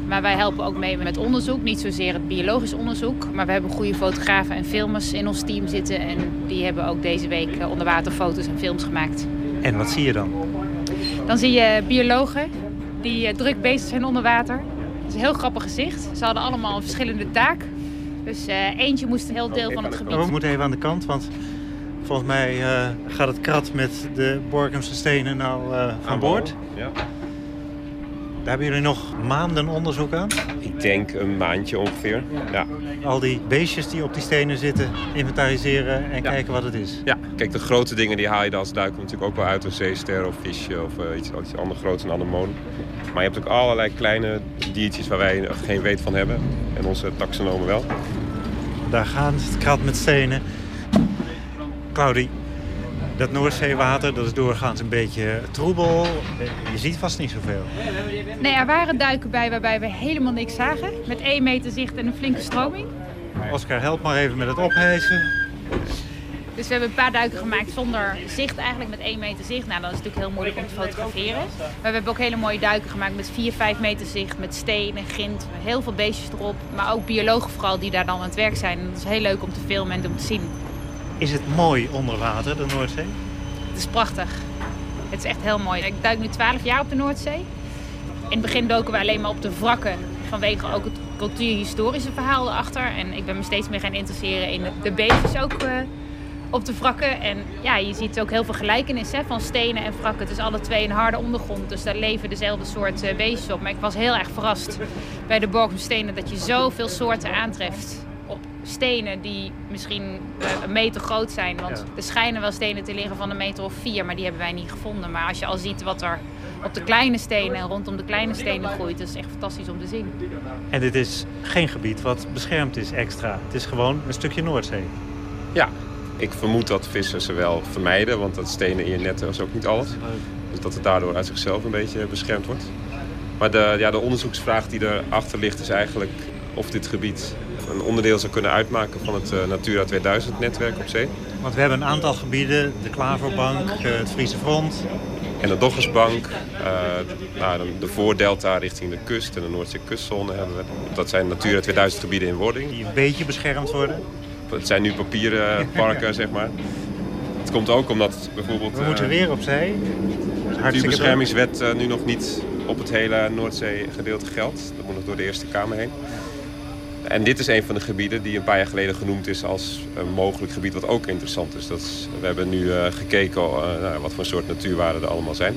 Maar wij helpen ook mee met onderzoek. Niet zozeer het biologisch onderzoek. Maar we hebben goede fotografen en filmers in ons team zitten. En die hebben ook deze week eh, onderwaterfoto's en films gemaakt. En wat zie je dan? Dan zie je biologen die eh, druk bezig zijn onder water. Het is een heel grappig gezicht. Ze hadden allemaal een verschillende taak. Dus uh, eentje moest een heel deel van het gebied... We moeten even aan de kant, want volgens mij uh, gaat het krat met de Borkumse stenen nou uh, aan boord. Ja. Daar hebben jullie nog maanden onderzoek aan? Ik denk een maandje ongeveer, ja. Al die beestjes die op die stenen zitten, inventariseren en kijken wat het is? Ja, kijk, de grote dingen die haal je dan als duiker natuurlijk ook wel uit. Een zeester of visje of uh, iets, iets anders groots, een anemoon. Maar je hebt ook allerlei kleine diertjes waar wij geen weet van hebben. En onze taxonomen wel. Daar gaat het krat met stenen. Claudie, dat Noordzeewater dat is doorgaans een beetje troebel. Je ziet vast niet zoveel. Nee, er waren duiken bij waarbij we helemaal niks zagen. Met één meter zicht en een flinke stroming. Oscar, help maar even met het ophijzen. Dus we hebben een paar duiken gemaakt zonder zicht eigenlijk, met één meter zicht. Nou, dat is natuurlijk heel moeilijk om te fotograferen. Maar we hebben ook hele mooie duiken gemaakt met 4, 5 meter zicht, met stenen, grind, heel veel beestjes erop. Maar ook biologen vooral die daar dan aan het werk zijn. En dat is heel leuk om te filmen en om te zien. Is het mooi onder water, de Noordzee? Het is prachtig. Het is echt heel mooi. Ik duik nu 12 jaar op de Noordzee. In het begin doken we alleen maar op de wrakken. Vanwege ook het cultuurhistorische verhaal erachter. En ik ben me steeds meer gaan interesseren in de beestjes ook uh, op de wrakken. En ja, je ziet ook heel veel gelijkenis hè, van stenen en wrakken. Het is alle twee een harde ondergrond. Dus daar leven dezelfde soort uh, beestjes op. Maar ik was heel erg verrast bij de Borgumstenen dat je zoveel soorten aantreft stenen die misschien uh, een meter groot zijn. Want ja. er schijnen wel stenen te liggen van een meter of vier, maar die hebben wij niet gevonden. Maar als je al ziet wat er op de kleine stenen en rondom de kleine stenen groeit, dat is echt fantastisch om te zien. En dit is geen gebied wat beschermd is extra. Het is gewoon een stukje Noordzee. Ja, ik vermoed dat vissers ze wel vermijden, want dat stenen in je netten is ook niet alles. Dus dat het daardoor uit zichzelf een beetje beschermd wordt. Maar de, ja, de onderzoeksvraag die erachter ligt is eigenlijk of dit gebied een onderdeel zou kunnen uitmaken van het uh, Natura 2000-netwerk op zee. Want we hebben een aantal gebieden, de Klaverbank, uh, het Friese Front. En de Doggersbank, uh, nou, de voordelta richting de kust en de Noordzee kustzone hebben we. Dat zijn Natura 2000 gebieden in wording. Die een beetje beschermd worden. Het zijn nu papieren parken, zeg maar. Het komt ook omdat bijvoorbeeld... We moeten weer opzij. De beschermingswet nu nog niet op het hele Noordzee gedeelte geldt. Dat moet nog door de Eerste Kamer heen. En dit is een van de gebieden die een paar jaar geleden genoemd is als een mogelijk gebied wat ook interessant is. Dat is we hebben nu uh, gekeken uh, nou, wat voor soort natuurwaarden er allemaal zijn.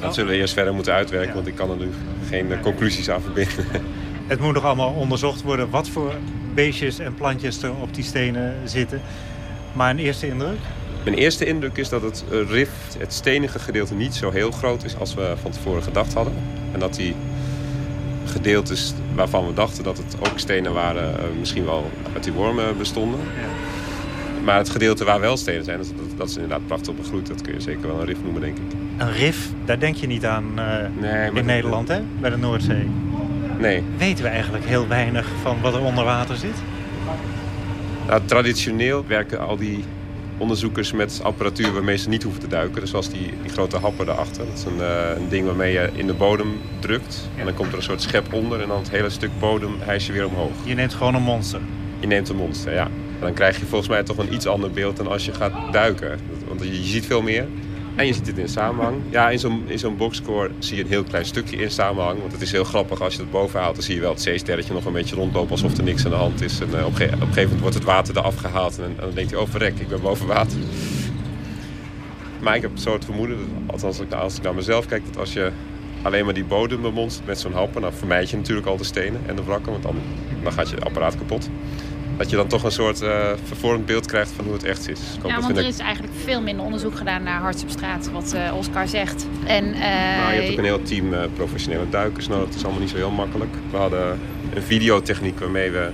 Dat zullen we eerst verder moeten uitwerken, want ik kan er nu geen uh, conclusies aan verbinden. Het moet nog allemaal onderzocht worden wat voor beestjes en plantjes er op die stenen zitten. Maar een eerste indruk? Mijn eerste indruk is dat het rif, het stenige gedeelte, niet zo heel groot is als we van tevoren gedacht hadden. En dat die gedeeltes waarvan we dachten dat het ook stenen waren, uh, misschien wel uit die wormen bestonden. Ja. Maar het gedeelte waar wel stenen zijn, dat, dat, is inderdaad prachtig begroeid. Dat kun je zeker wel een rif noemen, denk ik. Een rif, daar denk je niet aan uh, nee, in Nederland, hè? Bij de Noordzee. Nee. Weten we eigenlijk heel weinig van wat er onder water zit? Nou, traditioneel werken al die onderzoekers met apparatuur waarmee ze niet hoeven te duiken. Dus zoals die, die grote happen daarachter. Dat is een, uh, een, ding waarmee je in de bodem drukt. En dan komt er een soort schep onder en dan het hele stuk bodem hijs je weer omhoog. Je neemt gewoon een monster? Je neemt een monster, ja. En dan krijg je volgens mij toch een iets ander beeld dan als je gaat duiken. Want je ziet veel meer. En je ziet het in samenhang. Ja, in zo'n zo'n boxscore zie je een heel klein stukje in samenhang. Want het is heel grappig als je het boven haalt. Dan zie je wel het zeesterretje nog een beetje rondlopen alsof er niks aan de hand is. En uh, op, op, een gegeven moment wordt het water eraf gehaald. En, dan denk je, oh verrek, ik ben boven water. Maar ik heb zo het vermoeden, althans als ik naar mezelf kijk... dat als je alleen maar die bodem bemonstert met zo'n happen. Dan vermijd je natuurlijk al de stenen en de wrakken, want dan, dan gaat je apparaat kapot. Dat je dan toch een soort uh, vervormd beeld krijgt van hoe het echt is. Ja, want er is eigenlijk veel minder onderzoek gedaan naar hartsubstraat, wat uh, Oscar zegt. En, uh, nou, je hebt ook een heel team professionele duikers nodig. Dat is allemaal niet zo heel makkelijk. We hadden een videotechniek waarmee we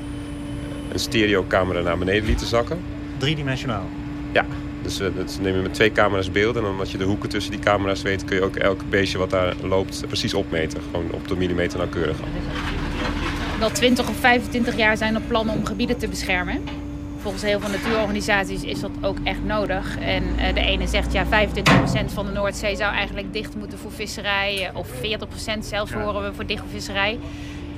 een stereocamera naar beneden lieten zakken. Driedimensionaal? Ja, dus uh, dat neem je met twee camera's beelden. En omdat je de hoeken tussen die camera's weet... kun je ook elk beestje wat daar loopt precies opmeten. Gewoon op de millimeter nauwkeurig. Wel 20 of 25 jaar zijn er plannen om gebieden te beschermen. Volgens heel veel natuurorganisaties is dat ook echt nodig. En uh, de ene zegt ja, 25% van de Noordzee zou eigenlijk dicht moeten voor visserij. Of 40% zelfs horen we voor dicht voor visserij.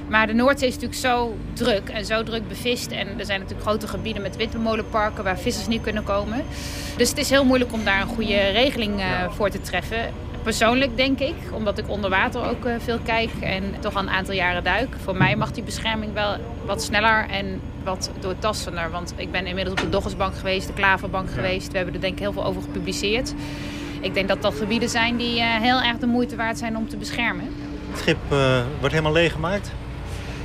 Maar de Noordzee is natuurlijk zo druk en zo druk bevist. En er zijn natuurlijk grote gebieden met windmolenparken waar vissers niet kunnen komen. Dus het is heel moeilijk om daar een goede regeling uh, voor te treffen. Persoonlijk denk ik, omdat ik onder water ook uh, veel kijk en toch al een aantal jaren duik. Voor mij mag die bescherming wel wat sneller en wat doortastender. Want ik ben inmiddels op de Doggersbank geweest, de Klaverbank ja. geweest. We hebben er denk ik heel veel over gepubliceerd. Ik denk dat dat gebieden zijn die uh, heel erg de moeite waard zijn om te beschermen. Het schip wordt helemaal leeggemaakt?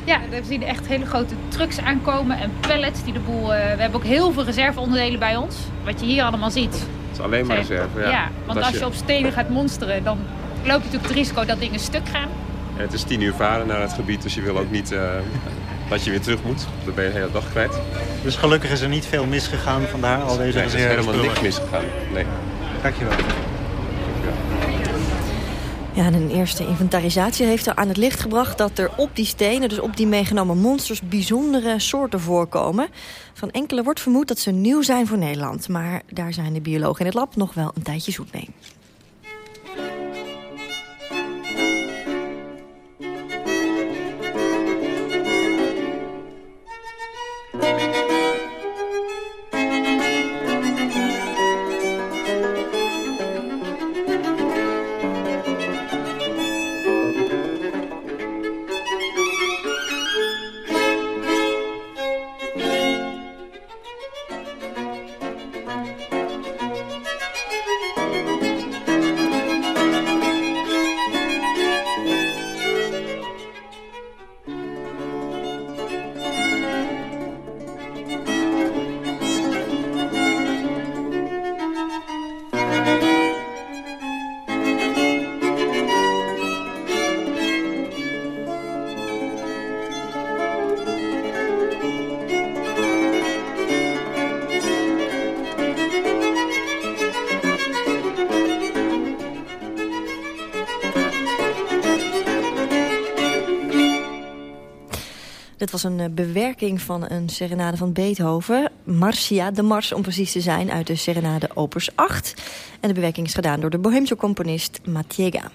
Ja, we zien echt hele grote trucks aankomen en pallets die de boel... Uh, we hebben ook heel veel reserveonderdelen bij ons. Wat je hier allemaal ziet. Alleen maar reserve, ja. ja want als je op stenen gaat monsteren, dan loop je natuurlijk het risico dat dingen stuk gaan. En het is tien uur varen naar het gebied, dus je wil ook niet uh, dat je weer terug moet. Dan ben je de hele dag kwijt. Dus gelukkig is er niet veel misgegaan, vandaar al deze nee, er is helemaal niks misgegaan. Nee. Dankjewel. Ja, en een eerste inventarisatie heeft er aan het licht gebracht... dat er op die stenen, dus op die meegenomen monsters... bijzondere soorten voorkomen. Van enkele wordt vermoed dat ze nieuw zijn voor Nederland. Maar daar zijn de biologen in het lab nog wel een tijdje zoet mee. Was een bewerking van een serenade van Beethoven. Marcia, de Mars om precies te zijn, uit de serenade opus 8. En de bewerking is gedaan door de Boheemse componist Matiega.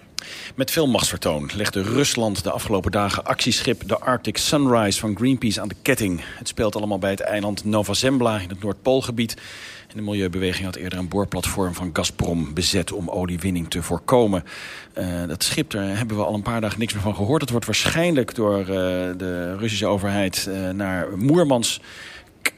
Met veel machtsvertoon legde Rusland de afgelopen dagen actieschip de Arctic Sunrise van Greenpeace aan de ketting. Het speelt allemaal bij het eiland Nova Zembla in het Noordpoolgebied. En de Milieubeweging had eerder een boorplatform van Gazprom bezet om oliewinning te voorkomen. Uh, dat schip, daar hebben we al een paar dagen niks meer van gehoord. Het wordt waarschijnlijk door uh, de Russische overheid uh, naar Moermans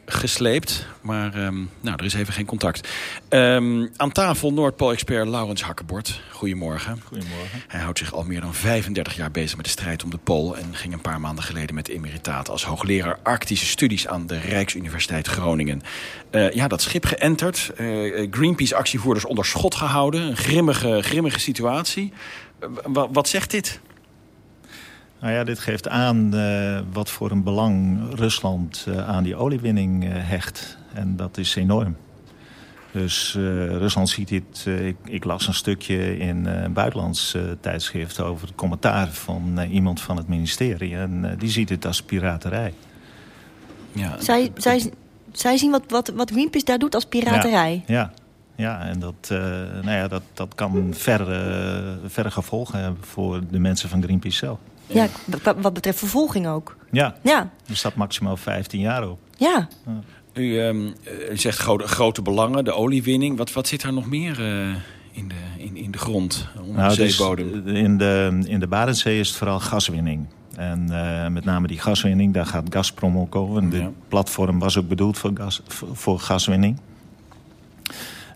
gesleept. Maar um, nou, er is even geen contact. Um, aan tafel Noordpool-expert Laurens Hakkebord. Goedemorgen. Goedemorgen. Hij houdt zich al meer dan 35 jaar bezig met de strijd om de Pool... en ging een paar maanden geleden met emeritaat als hoogleraar Arctische Studies aan de Rijksuniversiteit Groningen. Uh, ja, dat schip geënterd. Uh, Greenpeace-actievoerders onder schot gehouden. Een grimmige, grimmige situatie. Uh, wat zegt dit? Nou ja, dit geeft aan uh, wat voor een belang Rusland uh, aan die oliewinning uh, hecht. En dat is enorm. Dus Rusland ziet dit... Ik, ik, las een stukje in een buitenlands tijdschrift... over het commentaar van iemand van het ministerie. En die ziet het als piraterij. Ja. Zij, zij, zij zien wat, wat, wat Greenpeace daar doet als piraterij? Ja, ja. Ja, en dat, uh, nou ja, dat, dat kan verre, verre gevolgen hebben voor de mensen van Greenpeace zelf. Ja, wat betreft vervolging ook. Ja, ja. er staat maximaal 15 jaar op. Ja. ja. U, um, zegt grote, grote belangen, de oliewinning. Wat, wat zit daar nog meer uh, in, de, in, in de grond, onder nou, de zeebodem? Dus in, de, in de Barentszee is het vooral gaswinning. En uh, met name die gaswinning, daar gaat Gazprom ook over. En de ja. platform was ook bedoeld voor, gas, voor gaswinning.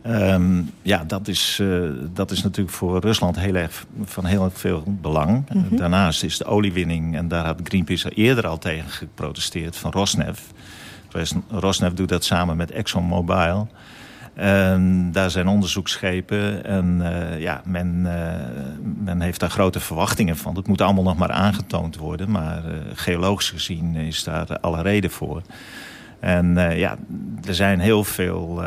Ehm, ja, dat is, uh, dat is natuurlijk voor Rusland heel erg, van heel erg veel belang. Mm -hmm. Daarnaast is de oliewinning, en daar had Greenpeace eerder al tegen geprotesteerd, van Rosneft. Rosneft doet dat samen met ExxonMobil. En daar zijn onderzoeksschepen en uh, ja, men, uh, men heeft daar grote verwachtingen van. Het moet allemaal nog maar aangetoond worden, maar uh, geologisch gezien is daar alle reden voor. En ja, er zijn heel veel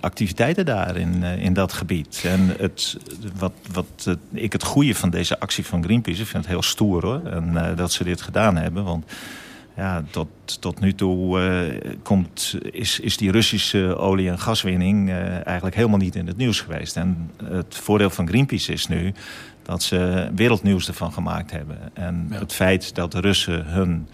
activiteiten daar in, in dat gebied. En het, wat, wat ik het goede van deze actie van Greenpeace, ik vind het heel stoer hoor, en, dat ze dit gedaan hebben, want ja, tot, tot nu toe komt, is, is die Russische olie- en gaswinning eigenlijk helemaal niet in het nieuws geweest. En het voordeel van Greenpeace is nu dat ze wereldnieuws ervan gemaakt hebben. En ja. het feit dat de Russen hun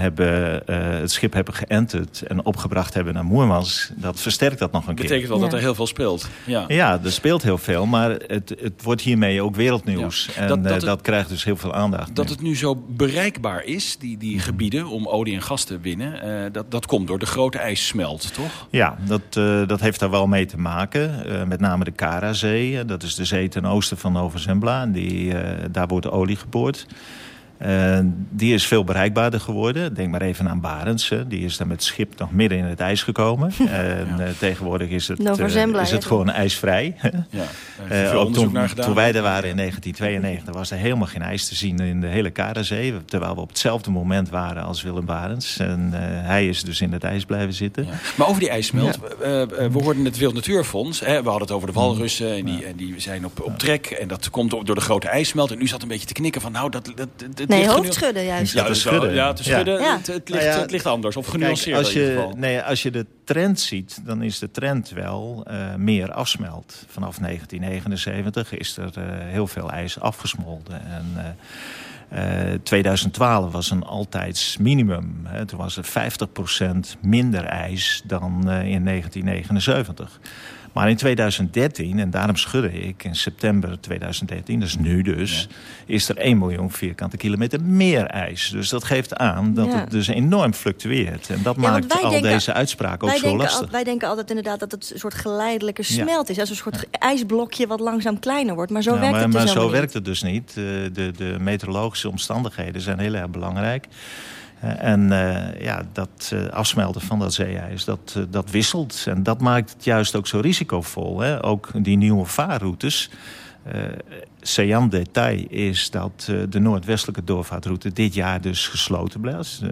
hebben, uh, het schip hebben geënterd en opgebracht hebben naar Moermans... dat versterkt dat nog een Betekent keer. Betekent wel ja. dat er heel veel speelt. Ja, ja er speelt heel veel, maar het, het wordt hiermee ook wereldnieuws. Ja. En dat, dat, uh, dat krijgt dus heel veel aandacht. Dat nu. het nu zo bereikbaar is, die, die mm. gebieden, om olie en gas te winnen... Uh, dat, dat komt door de grote ijssmelt, toch? Ja, dat, dat heeft daar wel mee te maken. met name de Karazee, dat is de zee ten oosten van Nova Zembla. Die, daar wordt olie geboord. Uh, die is veel bereikbaarder geworden. Denk maar even aan Barents. Hè. Die is dan met schip nog midden in het ijs gekomen. en ja. uh, tegenwoordig is het, uh, is het gewoon ijsvrij. ja, ook toen, toen, wij er waren in 1992 was er helemaal geen ijs te zien in de hele Karenzee. Terwijl we op hetzelfde moment waren als Willem Barents. En hij is dus in het ijs blijven zitten. Ja. Maar over die ijsmelt. we hoorden het Wild Natuurfonds. Hè. We hadden het over de walrussen. En die, en die zijn op, op trek. En dat komt door de grote ijsmelt. En u zat een beetje te knikken van nou dat... dat, dat Nee, hoofdschudden juist. Ja, te schudden. Ja, te schudden. Ja. Het, het, ligt, nou ja, het ligt anders. Of genuanceerd als je, nee, als je de trend ziet, dan is de trend wel uh, meer afsmelt. Vanaf 1979 is er uh, heel veel ijs afgesmolten. En... Uh, uh, 2012 was een altijds minimum. Hè. Toen was er 50% minder ijs dan uh, in 1979. Maar in 2013, en daarom schudde ik in september 2013, dat is nu dus... Ja. is er 1 miljoen vierkante kilometer meer ijs. Dus dat geeft aan dat ja. het dus enorm fluctueert. En dat ja, maakt al denken, deze uitspraak ook zo lastig. Al, wij denken altijd inderdaad dat het een soort geleidelijke smelt is. Als een soort ijsblokje wat langzaam kleiner wordt. Maar zo werkt maar, het dus Maar zo niet. werkt het dus niet. De, de, de meteorologische omstandigheden zijn heel erg belangrijk. En uh, ja, dat uh, afsmelten van dat zeeijs, dat, dat wisselt. En dat maakt het juist ook zo risicovol. Hè? Ook die nieuwe vaarroutes. Sean detail is dat uh, de noordwestelijke doorvaartroute dit jaar dus gesloten bleef. Uh,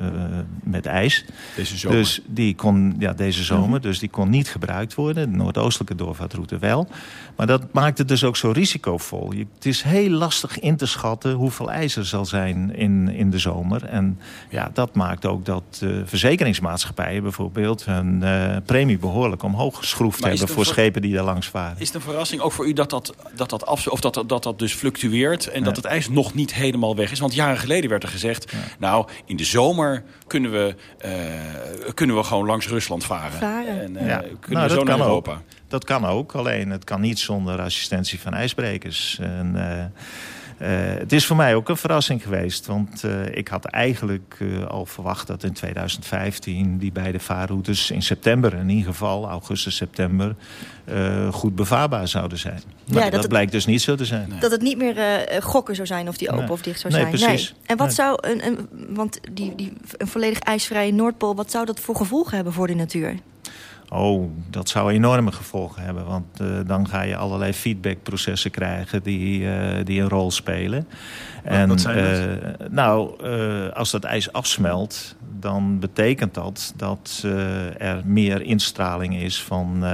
met ijs. Deze zomer. Dus die kon, ja, deze zomer. Mm -hmm. Dus die kon niet gebruikt worden. De noordoostelijke doorvaartroute wel. Maar dat maakt het dus ook zo risicovol. Je, het is heel lastig in te schatten hoeveel ijs er zal zijn in, in de zomer. En ja, dat maakt ook dat uh, verzekeringsmaatschappijen bijvoorbeeld hun premie behoorlijk omhoog geschroefd maar hebben voor schepen die daar langs varen. Is het een verrassing ook voor u dat dat, dat, dat, of dat, dat, dat dus fluctueert en dat het ijs nog niet helemaal weg is. Want jaren geleden werd er gezegd... Ja. nou, in de zomer kunnen we, uh, kunnen we gewoon langs Rusland varen. varen. En uh, ja. kunnen nou, we zo naar Europa. Ook. Dat kan ook, alleen het kan niet zonder assistentie van ijsbrekers. En, uh, het is voor mij ook een verrassing geweest. Want uh, ik had eigenlijk uh, al verwacht dat in 2015 die beide vaarroutes in september in ieder geval, augustus, september, goed bevaarbaar zouden zijn. Ja, maar dat, dat het, blijkt dus niet zo te zijn. Dat het niet meer gokken zou zijn of die open nee. of dicht zou nee, zijn. Precies. Nee. En wat nee. zou een, een, want die, die, een volledig ijsvrije Noordpool, wat zou dat voor gevolgen hebben voor de natuur? Oh, dat zou enorme gevolgen hebben. Want uh, dan ga je allerlei feedbackprocessen krijgen die, uh, die een rol spelen. Wat, en, wat zijn dat? Uh, nou, als dat ijs afsmelt, dan betekent dat dat er meer instraling is van,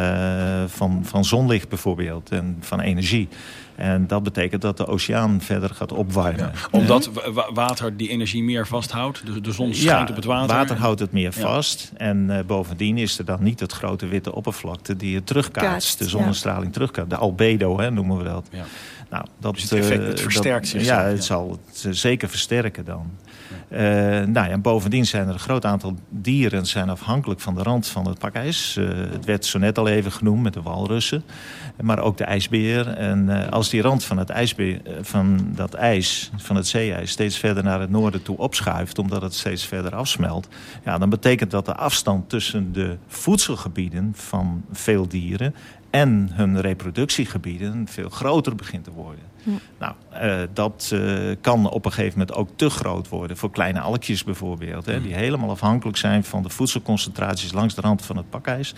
van, van zonlicht bijvoorbeeld en van energie. En dat betekent dat de oceaan verder gaat opwarmen. Ja, omdat water die energie meer vasthoudt? De, de zon schijnt ja, op het water? water houdt het meer vast. Ja. En uh, bovendien is er dan niet het grote witte oppervlakte die het terugkaatst. Kaatst, de zonnestraling terugkaatst. De albedo hè, noemen we dat. Nou, dat, Dus het effect, het eh, versterkt dat- zichzelf, Ja, het ja. zal het eh, zeker versterken dan. Eh, nou ja, en bovendien zijn er een groot aantal dieren zijn afhankelijk van de rand van het pakijs. Eh, het werd zo net al even genoemd met de walrussen, maar ook de ijsbeer. En eh, als die rand van, het ijsbeer, van dat ijs, van het zeeijs, steeds verder naar het noorden toe opschuift, omdat het steeds verder afsmelt, ja, dan betekent dat de afstand tussen de voedselgebieden van veel dieren en hun reproductiegebieden veel groter begint te worden. Hm. Nou, eh, dat eh, kan op een gegeven moment ook te groot worden. Voor kleine alkjes bijvoorbeeld. Hè, die helemaal afhankelijk zijn van de voedselconcentraties langs de rand van het pakijs.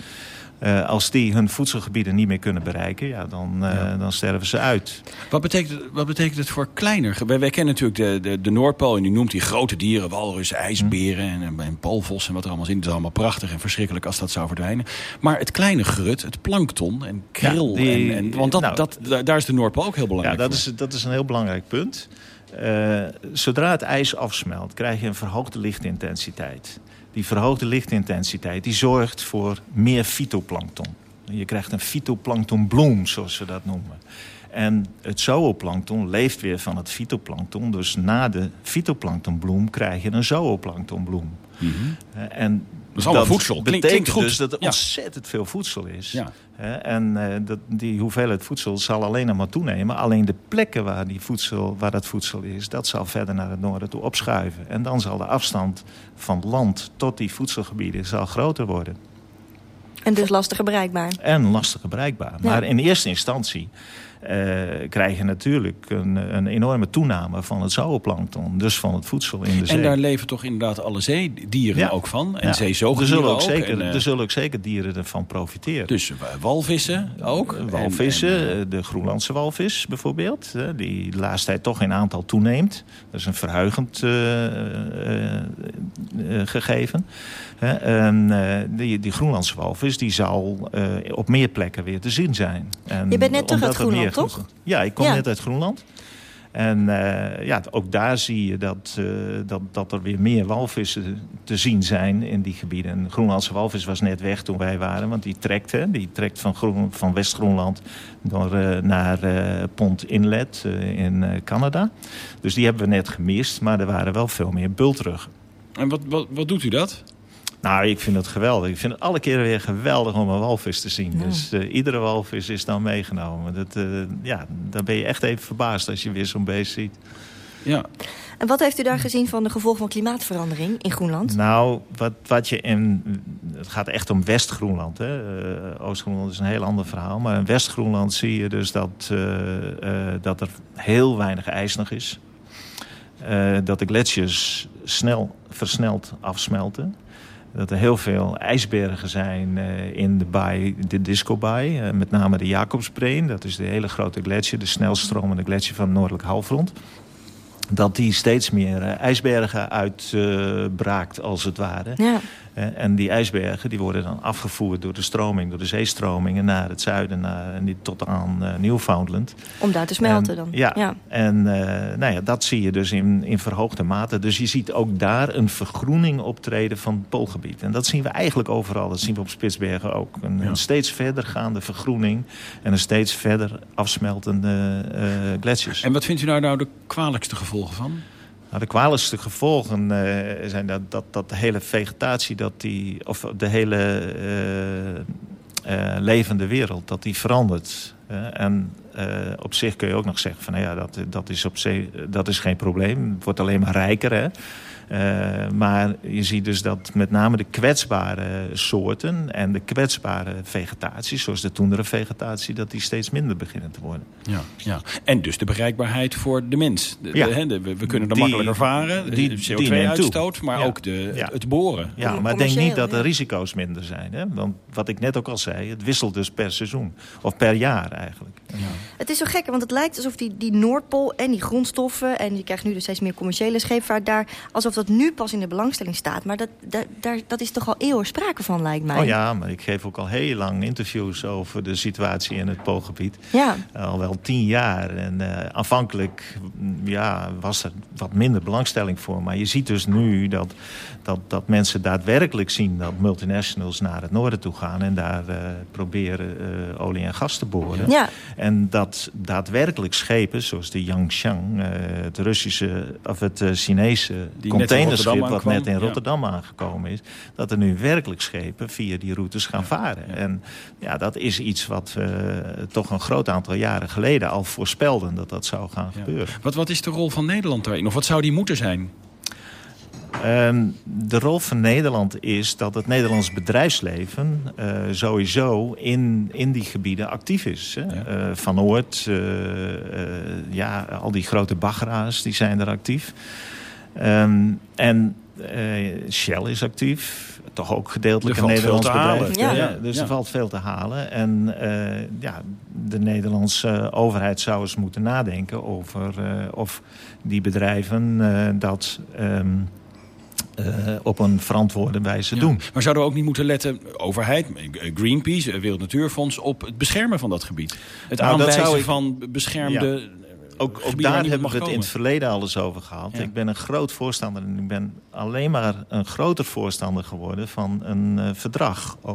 Eh, als die hun voedselgebieden niet meer kunnen bereiken, ja, dan, eh, dan sterven ze uit. Wat betekent, wat betekent het voor kleiner? Wij, wij kennen natuurlijk de, de, de Noordpool en u noemt die grote dieren, walrussen, ijsberen en, en, en poolvossen en wat er allemaal zit. Het is allemaal prachtig en verschrikkelijk als dat zou verdwijnen. Maar het kleine grut, het plankton en krill, Ja, die- en, en, want dat, nou, dat, da- daar is de Noordpool ook heel Ja, belangrijk dat voor. is, dat is een heel belangrijk punt. Eh, zodra het ijs afsmelt, krijg je een verhoogde lichtintensiteit. Die verhoogde lichtintensiteit die zorgt voor meer fytoplankton. Je krijgt een fytoplanktonbloem, zoals we dat noemen. En het zooplankton leeft weer van het fytoplankton. Dus na de fytoplanktonbloem krijg je een zooplanktonbloem. Eh, En is allemaal voedsel. Klink- betekent klinkt goed. dus dat er Ja. ontzettend veel voedsel is. Ja. Hè, En eh, dat, die hoeveelheid voedsel zal alleen nog maar toenemen. Alleen de plekken waar, die voedsel, waar dat voedsel is... dat zal verder naar het noorden toe opschuiven. En dan zal de afstand van land tot die voedselgebieden zal groter worden. En dus lastiger bereikbaar. En lastiger bereikbaar. Ja. Maar in eerste instantie krijg je natuurlijk een, een enorme toename van het zooplankton. Dus van het voedsel in de zee. En daar leven toch inderdaad alle zeedieren Ja. ook van. En Ja. zeezoogdieren er zullen ook. Zeker, En, eh, er zullen ook zeker dieren ervan profiteren. Dus eh, walvissen ook. Eh, Walvissen, eh, de Groenlandse walvis bijvoorbeeld. eh, Die de laatste tijd toch in aantal toeneemt. Dat is een verheugend eh, eh, eh, gegeven. Hè, En eh, die, die Groenlandse walvis die zal eh, op meer plekken weer te zien zijn. En Je bent net terug omdat uit meer Groenland, toch? Ja, ik kom Ja. net uit Groenland. En eh, ja, ook daar zie je dat, eh, dat, dat er weer meer walvissen te zien zijn in die gebieden. En de Groenlandse walvis was net weg toen wij waren, want die trekt, hè, die trekt van, Groen, van West-Groenland door, eh, naar eh, Pont Inlet in eh, Canada. Dus die hebben we net gemist, maar er waren wel veel meer bultruggen. En wat, wat, wat doet u dat? Nou, ik vind het geweldig. Ik vind het alle keren weer geweldig om een walvis te zien. Ja. Dus eh, iedere walvis is dan meegenomen. Dat, eh, ja, dan ben je echt even verbaasd als je weer zo'n beest ziet. Ja. En wat heeft u daar gezien van de gevolgen van klimaatverandering in Groenland? Nou, wat, wat je in... Het gaat echt om West-Groenland. hè. Eh, Oost-Groenland is een heel ander verhaal. Maar in West-Groenland zie je dus dat, eh, eh, dat er heel weinig ijs nog is. Eh, dat de gletsjers snel versneld afsmelten. Dat er heel veel ijsbergen zijn eh, in de baai, de Disco-baai. eh, met name de Jacobsbreen. Dat is de hele grote gletsjer. De snelstromende gletsjer van het noordelijk halfrond dat die steeds meer eh, ijsbergen uitbraakt, als het ware. Ja. En die ijsbergen die worden dan afgevoerd door de stroming, door de zeestromingen naar het zuiden, naar, en tot aan eh, Newfoundland. Om daar te smelten En- dan. Ja, ja. en eh, nou ja, dat zie je dus in, in verhoogde mate. Dus je ziet ook daar een vergroening optreden van het poolgebied. En dat zien we eigenlijk overal. Dat zien we op Spitsbergen ook. Een, een steeds verder gaande vergroening en een steeds verder afsmeltende eh gletsjers. En wat vindt u daar nou de kwalijkste gevolgen van? Nou, de kwalijkste gevolgen eh, zijn dat, dat, dat de hele vegetatie, dat die, of de hele eh, eh, levende wereld, dat die verandert. En op zich kun je ook nog zeggen van, nou ja, dat, dat, is op zee, dat is geen probleem. Het wordt alleen maar rijker, hè. Eh, maar je ziet dus dat met name de kwetsbare soorten en de kwetsbare vegetatie, zoals de toendere vegetatie, dat die steeds minder beginnen te worden. Ja, ja. En dus de bereikbaarheid voor de mens. De- Ja. de- hè, de- we, we kunnen er Die- makkelijker varen. die- toe. CO2-uitstoot, maar Ja. ook de, Ja. het boren. Ja, maar denk niet dat de risico's minder zijn. Hè? Want wat ik net ook al zei, het wisselt dus per seizoen. Of per jaar eigenlijk. Het is zo gek, want het lijkt alsof die, die Noordpool en die grondstoffen... en je krijgt nu dus steeds meer commerciële scheepvaart daar... alsof dat nu pas in de belangstelling staat. Maar dat, dat, daar, dat is toch al eeuwen sprake van, lijkt mij. Oh ja, maar ik geef ook al heel lang interviews over de situatie in het Poolgebied. Ja. Al wel tien jaar. En uh, aanvankelijk ja, was er wat minder belangstelling voor. Maar je ziet dus nu dat, dat, dat mensen daadwerkelijk zien... dat multinationals naar het noorden toe gaan... en daar uh, proberen uh, olie en gas te boren. Ja. En dat daadwerkelijk schepen, zoals de Yangshang... het Russische of het Chinese Die containerschip... wat net in Ja. Rotterdam aangekomen is... dat er nu werkelijk schepen via die routes gaan varen. En ja, dat is iets wat we toch een groot aantal jaren geleden al voorspelden... dat dat zou gaan gebeuren. Wat, wat is de rol van Nederland daarin? Of wat zou die moeten zijn? Ehm, de rol van Nederland is dat het Nederlands bedrijfsleven eh, sowieso in, in die gebieden actief is. Hè? Eh, van Oort, eh, ja, al die grote baggera's die zijn er actief. Ehm, en eh, Shell is actief. Toch ook gedeeltelijk een Nederlands bedrijf. halen. Ja, Ja. dus Ja. er valt veel te halen. En eh, ja, de Nederlandse overheid zou eens moeten nadenken over eh, of die bedrijven eh, dat ehm, eh, op een verantwoorde wijze Ja. doen. Maar zouden we ook niet moeten letten, overheid, eh, Greenpeace, eh, Wereld Natuurfonds... op het beschermen van dat gebied? Het Nou, aanwijzen zou ik- van beschermde Ja. Ook, ook daar hebben we het in het verleden al eens over gehad. Ja. Ik ben een groot voorstander en ik ben alleen maar een groter voorstander geworden van een eh, verdrag, eh,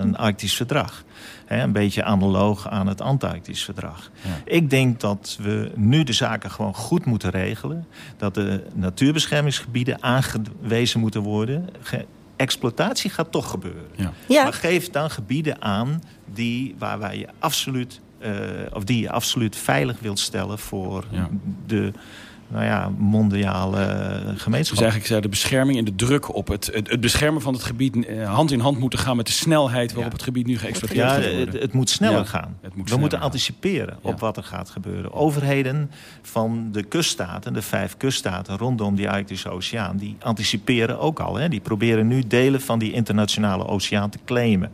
een Arktisch verdrag. Hè, een beetje analoog aan het Antarctisch verdrag. Ik denk dat we nu de zaken gewoon goed moeten regelen. Dat de natuurbeschermingsgebieden aangewezen moeten worden. Ge- exploitatie gaat toch gebeuren. Ja. Maar geef dan gebieden aan die, waar wij je absoluut, of die je absoluut veilig wilt stellen voor de nou ja, mondiale gemeenschap. Dus eigenlijk zou de bescherming en de druk op het, het, het beschermen van het gebied eh, hand in hand moeten gaan met de snelheid waarop het gebied nu geëxploiteerd Ja, gaat het, het moet sneller Ja, gaan. moet We sneller moeten gaan. anticiperen op wat er gaat gebeuren. Overheden van de kuststaten, de vijf kuststaten rondom die Arctische Oceaan... die anticiperen ook al. Hè. Die proberen nu delen van die internationale oceaan te claimen.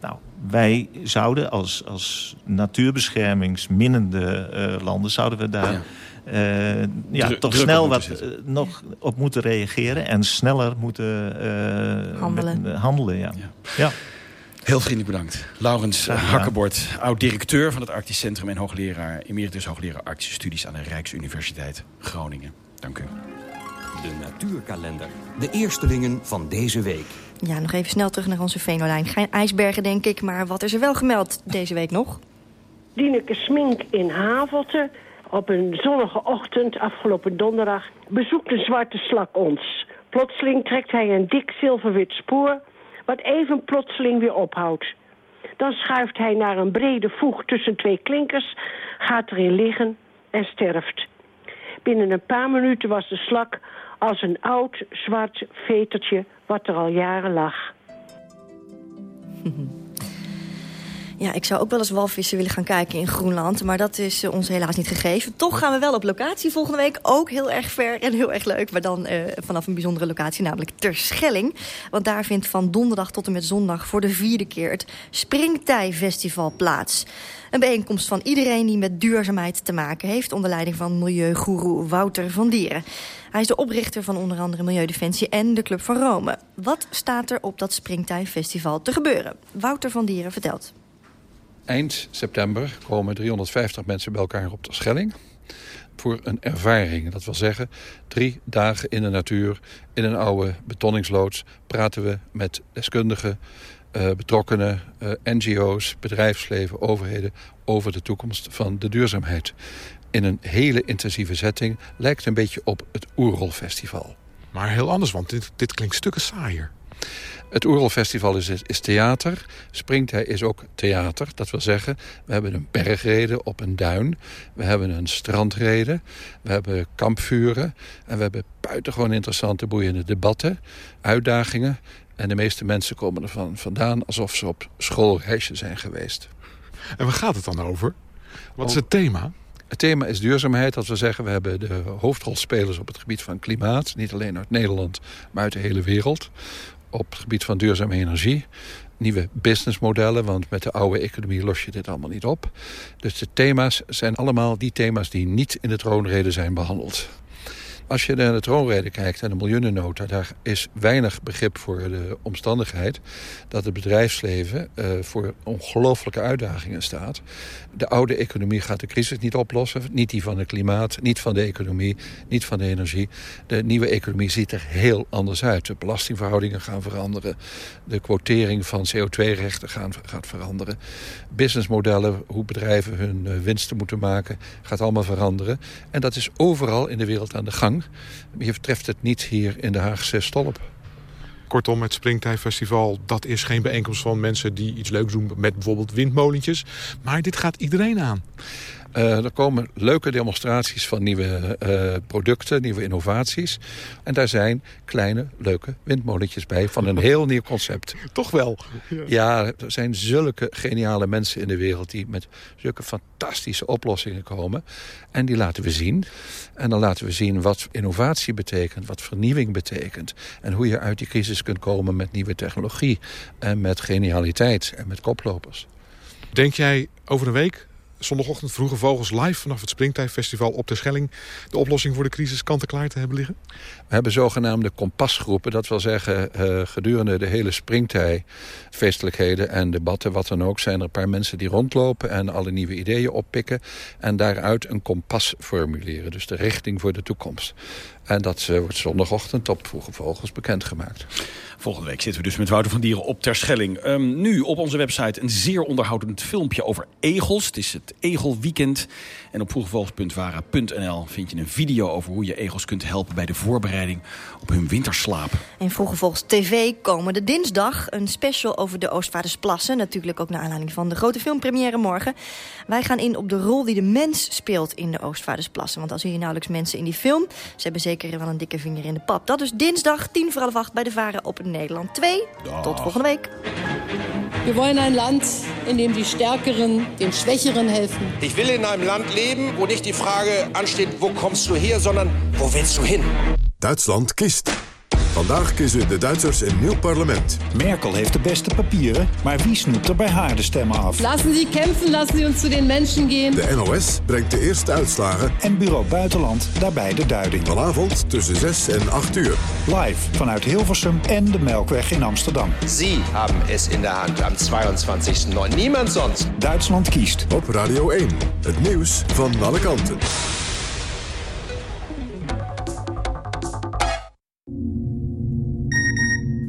Nou, wij zouden als, als natuurbeschermingsminnende eh, landen... zouden we daar... eh, ja, Dru- toch snel wat eh, nog op moeten reageren en sneller moeten eh, Handelen. met- handelen ja. Ja. Heel vriendelijk bedankt. Laurens. Hakkebord, oud-directeur van het Arktisch Centrum... en hoogleraar, emeritus hoogleraar Arctische Studies aan de Rijksuniversiteit Groningen. Dank u. De natuurkalender. De eerstelingen van deze week. Ja, nog even snel terug naar onze Venolijn. Geen ijsbergen, denk ik, maar wat is er wel gemeld deze week nog? Dieneke Smink in Havelte op een zonnige ochtend afgelopen donderdag bezoekt een zwarte slak ons. Plotseling trekt hij een dik zilverwit spoor wat even plotseling weer ophoudt. Dan schuift hij naar een brede voeg tussen twee klinkers, gaat erin liggen en sterft. Binnen een paar minuten was de slak als een oud zwart vetertje wat er al jaren lag. Ja, ik zou ook wel eens walvissen willen gaan kijken in Groenland. Maar dat is eh, ons helaas niet gegeven. Toch gaan we wel op locatie volgende week. Ook heel erg ver en heel erg leuk. Maar dan eh, vanaf een bijzondere locatie, namelijk Terschelling. Want daar vindt van donderdag tot en met zondag voor de vierde keer... het Springtij-festival plaats. Een bijeenkomst van iedereen die met duurzaamheid te maken heeft... onder leiding van milieugoeroe Wouter van Dieren. Hij is de oprichter van onder andere Milieudefensie en de Club van Rome. Wat staat er op dat Springtij-festival te gebeuren? Wouter van Dieren vertelt. Eind september komen 350 mensen bij elkaar op de Schelling voor een ervaring. Dat wil zeggen, drie dagen in de natuur, in een oude betonningsloods... praten we met deskundigen, eh, betrokkenen, eh, NGO's, bedrijfsleven, overheden... over de toekomst van de duurzaamheid. In een hele intensieve setting lijkt een beetje op het Oerol-festival. Maar heel anders, want dit, dit klinkt stukken saaier. Het Oerolfestival is, is theater. Springtij is ook theater. Dat wil zeggen, we hebben een bergreden op een duin. We hebben een strandreden. We hebben kampvuren. En we hebben buitengewoon interessante, boeiende debatten. Uitdagingen. En de meeste mensen komen ervan vandaan alsof ze op schoolreisje zijn geweest. En waar gaat het dan over? Wat is het thema? Het thema is duurzaamheid. Dat we zeggen, we hebben de hoofdrolspelers op het gebied van klimaat. Niet alleen uit Nederland, maar uit de hele wereld. Op het gebied van duurzame energie. Nieuwe businessmodellen, want met de oude economie los je dit allemaal niet op. Dus de thema's zijn allemaal die thema's die niet in de troonrede zijn behandeld. Als je naar de troonrede kijkt en de miljoenennota... daar is weinig begrip voor de omstandigheid... dat het bedrijfsleven uh, voor ongelooflijke uitdagingen staat. De oude economie gaat de crisis niet oplossen. Niet die van het klimaat, niet van de economie, niet van de energie. De nieuwe economie ziet er heel anders uit. De belastingverhoudingen gaan veranderen. De quotering van CO2-rechten gaat veranderen. Businessmodellen, hoe bedrijven hun uh, winsten moeten maken... gaat allemaal veranderen. En dat is overal in de wereld aan de gang. Je treft het niet hier in de Haagse Stolp. Kortom, het Springtijfestival, dat is geen bijeenkomst van mensen die iets leuks doen met bijvoorbeeld windmolentjes. Maar dit gaat iedereen aan. Uh, er komen leuke demonstraties van nieuwe uh, producten, nieuwe innovaties. En daar zijn kleine, leuke windmolentjes bij van een heel nieuw concept. Toch wel? Ja. ja, er zijn zulke geniale mensen in de wereld... die met zulke fantastische oplossingen komen. En die laten we zien. En dan laten we zien wat innovatie betekent, wat vernieuwing betekent. En hoe je uit die crisis kunt komen met nieuwe technologie. En met genialiteit en met koplopers. Denk jij over een week zondagochtend Vroege Vogels live vanaf het Springtijfestival op de Schelling... de oplossing voor de crisis kant-en-klaar te hebben liggen? We hebben zogenaamde kompasgroepen. Dat wil zeggen, uh, gedurende de hele springtij, feestelijkheden en debatten, wat dan ook... zijn er een paar mensen die rondlopen en alle nieuwe ideeën oppikken... en daaruit een kompas formuleren, dus de richting voor de toekomst. En dat wordt zondagochtend op Vroege Vogels bekendgemaakt. Volgende week zitten we dus met Wouter van Dieren op Terschelling. Um, nu op onze website een zeer onderhoudend filmpje over egels. Het is het Egelweekend. En op vroegevogels.vara.nl vind je een video over hoe je egels kunt helpen... bij de voorbereiding op hun winterslaap. En Vroege Vogels TV komende dinsdag een special over de Oostvaardersplassen. Natuurlijk ook naar aanleiding van de grote filmpremière morgen. Wij gaan in op de rol die de mens speelt in de Oostvaardersplassen. Want dan zie je nauwelijks mensen in die film. Ze hebben zeker wel een dikke vinger in de pap. Dat is dinsdag, tien voor half acht bij de Vara op Nederland 2. Dag. Tot volgende week. Wir wollen ein Land, in dem die Stärkeren den Schwächeren helfen. Ich will in einem Land leben, wo nicht die Frage ansteht, wo kommst du her, sondern wo willst du hin? Duitsland kiest. Vandaag kiezen de Duitsers een nieuw parlement. Merkel heeft de beste papieren, maar wie snoept er bij haar de stemmen af? Lassen Sie kämpfen, lassen Sie uns zu den Menschen gehen. De NOS brengt de eerste uitslagen. En Bureau Buitenland daarbij de duiding. Vanavond tussen 6 en 8 uur. Live vanuit Hilversum en de Melkweg in Amsterdam. Sie haben es in der Hand am 22.09. Niemand sonst. Duitsland kiest. Op Radio 1. Het nieuws van alle kanten.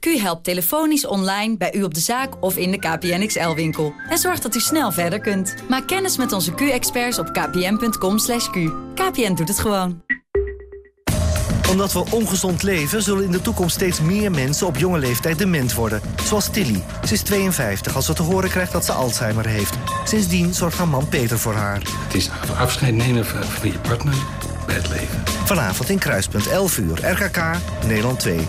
Q helpt telefonisch online bij u op de zaak of in de KPN XL-winkel. En zorgt dat u snel verder kunt. Maak kennis met onze Q-experts op kpn.com. /q. KPN doet het gewoon omdat we ongezond leven, zullen in de toekomst steeds meer mensen op jonge leeftijd dement worden. Zoals Tilly. Ze is 52 als ze te horen krijgt dat ze Alzheimer heeft. Sindsdien zorgt haar man Peter voor haar. Het is afscheid nemen van je partner bij het leven. Vanavond in Kruispunt, 11 uur. RKK, Nederland 2.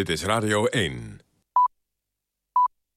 Dit is Radio 1.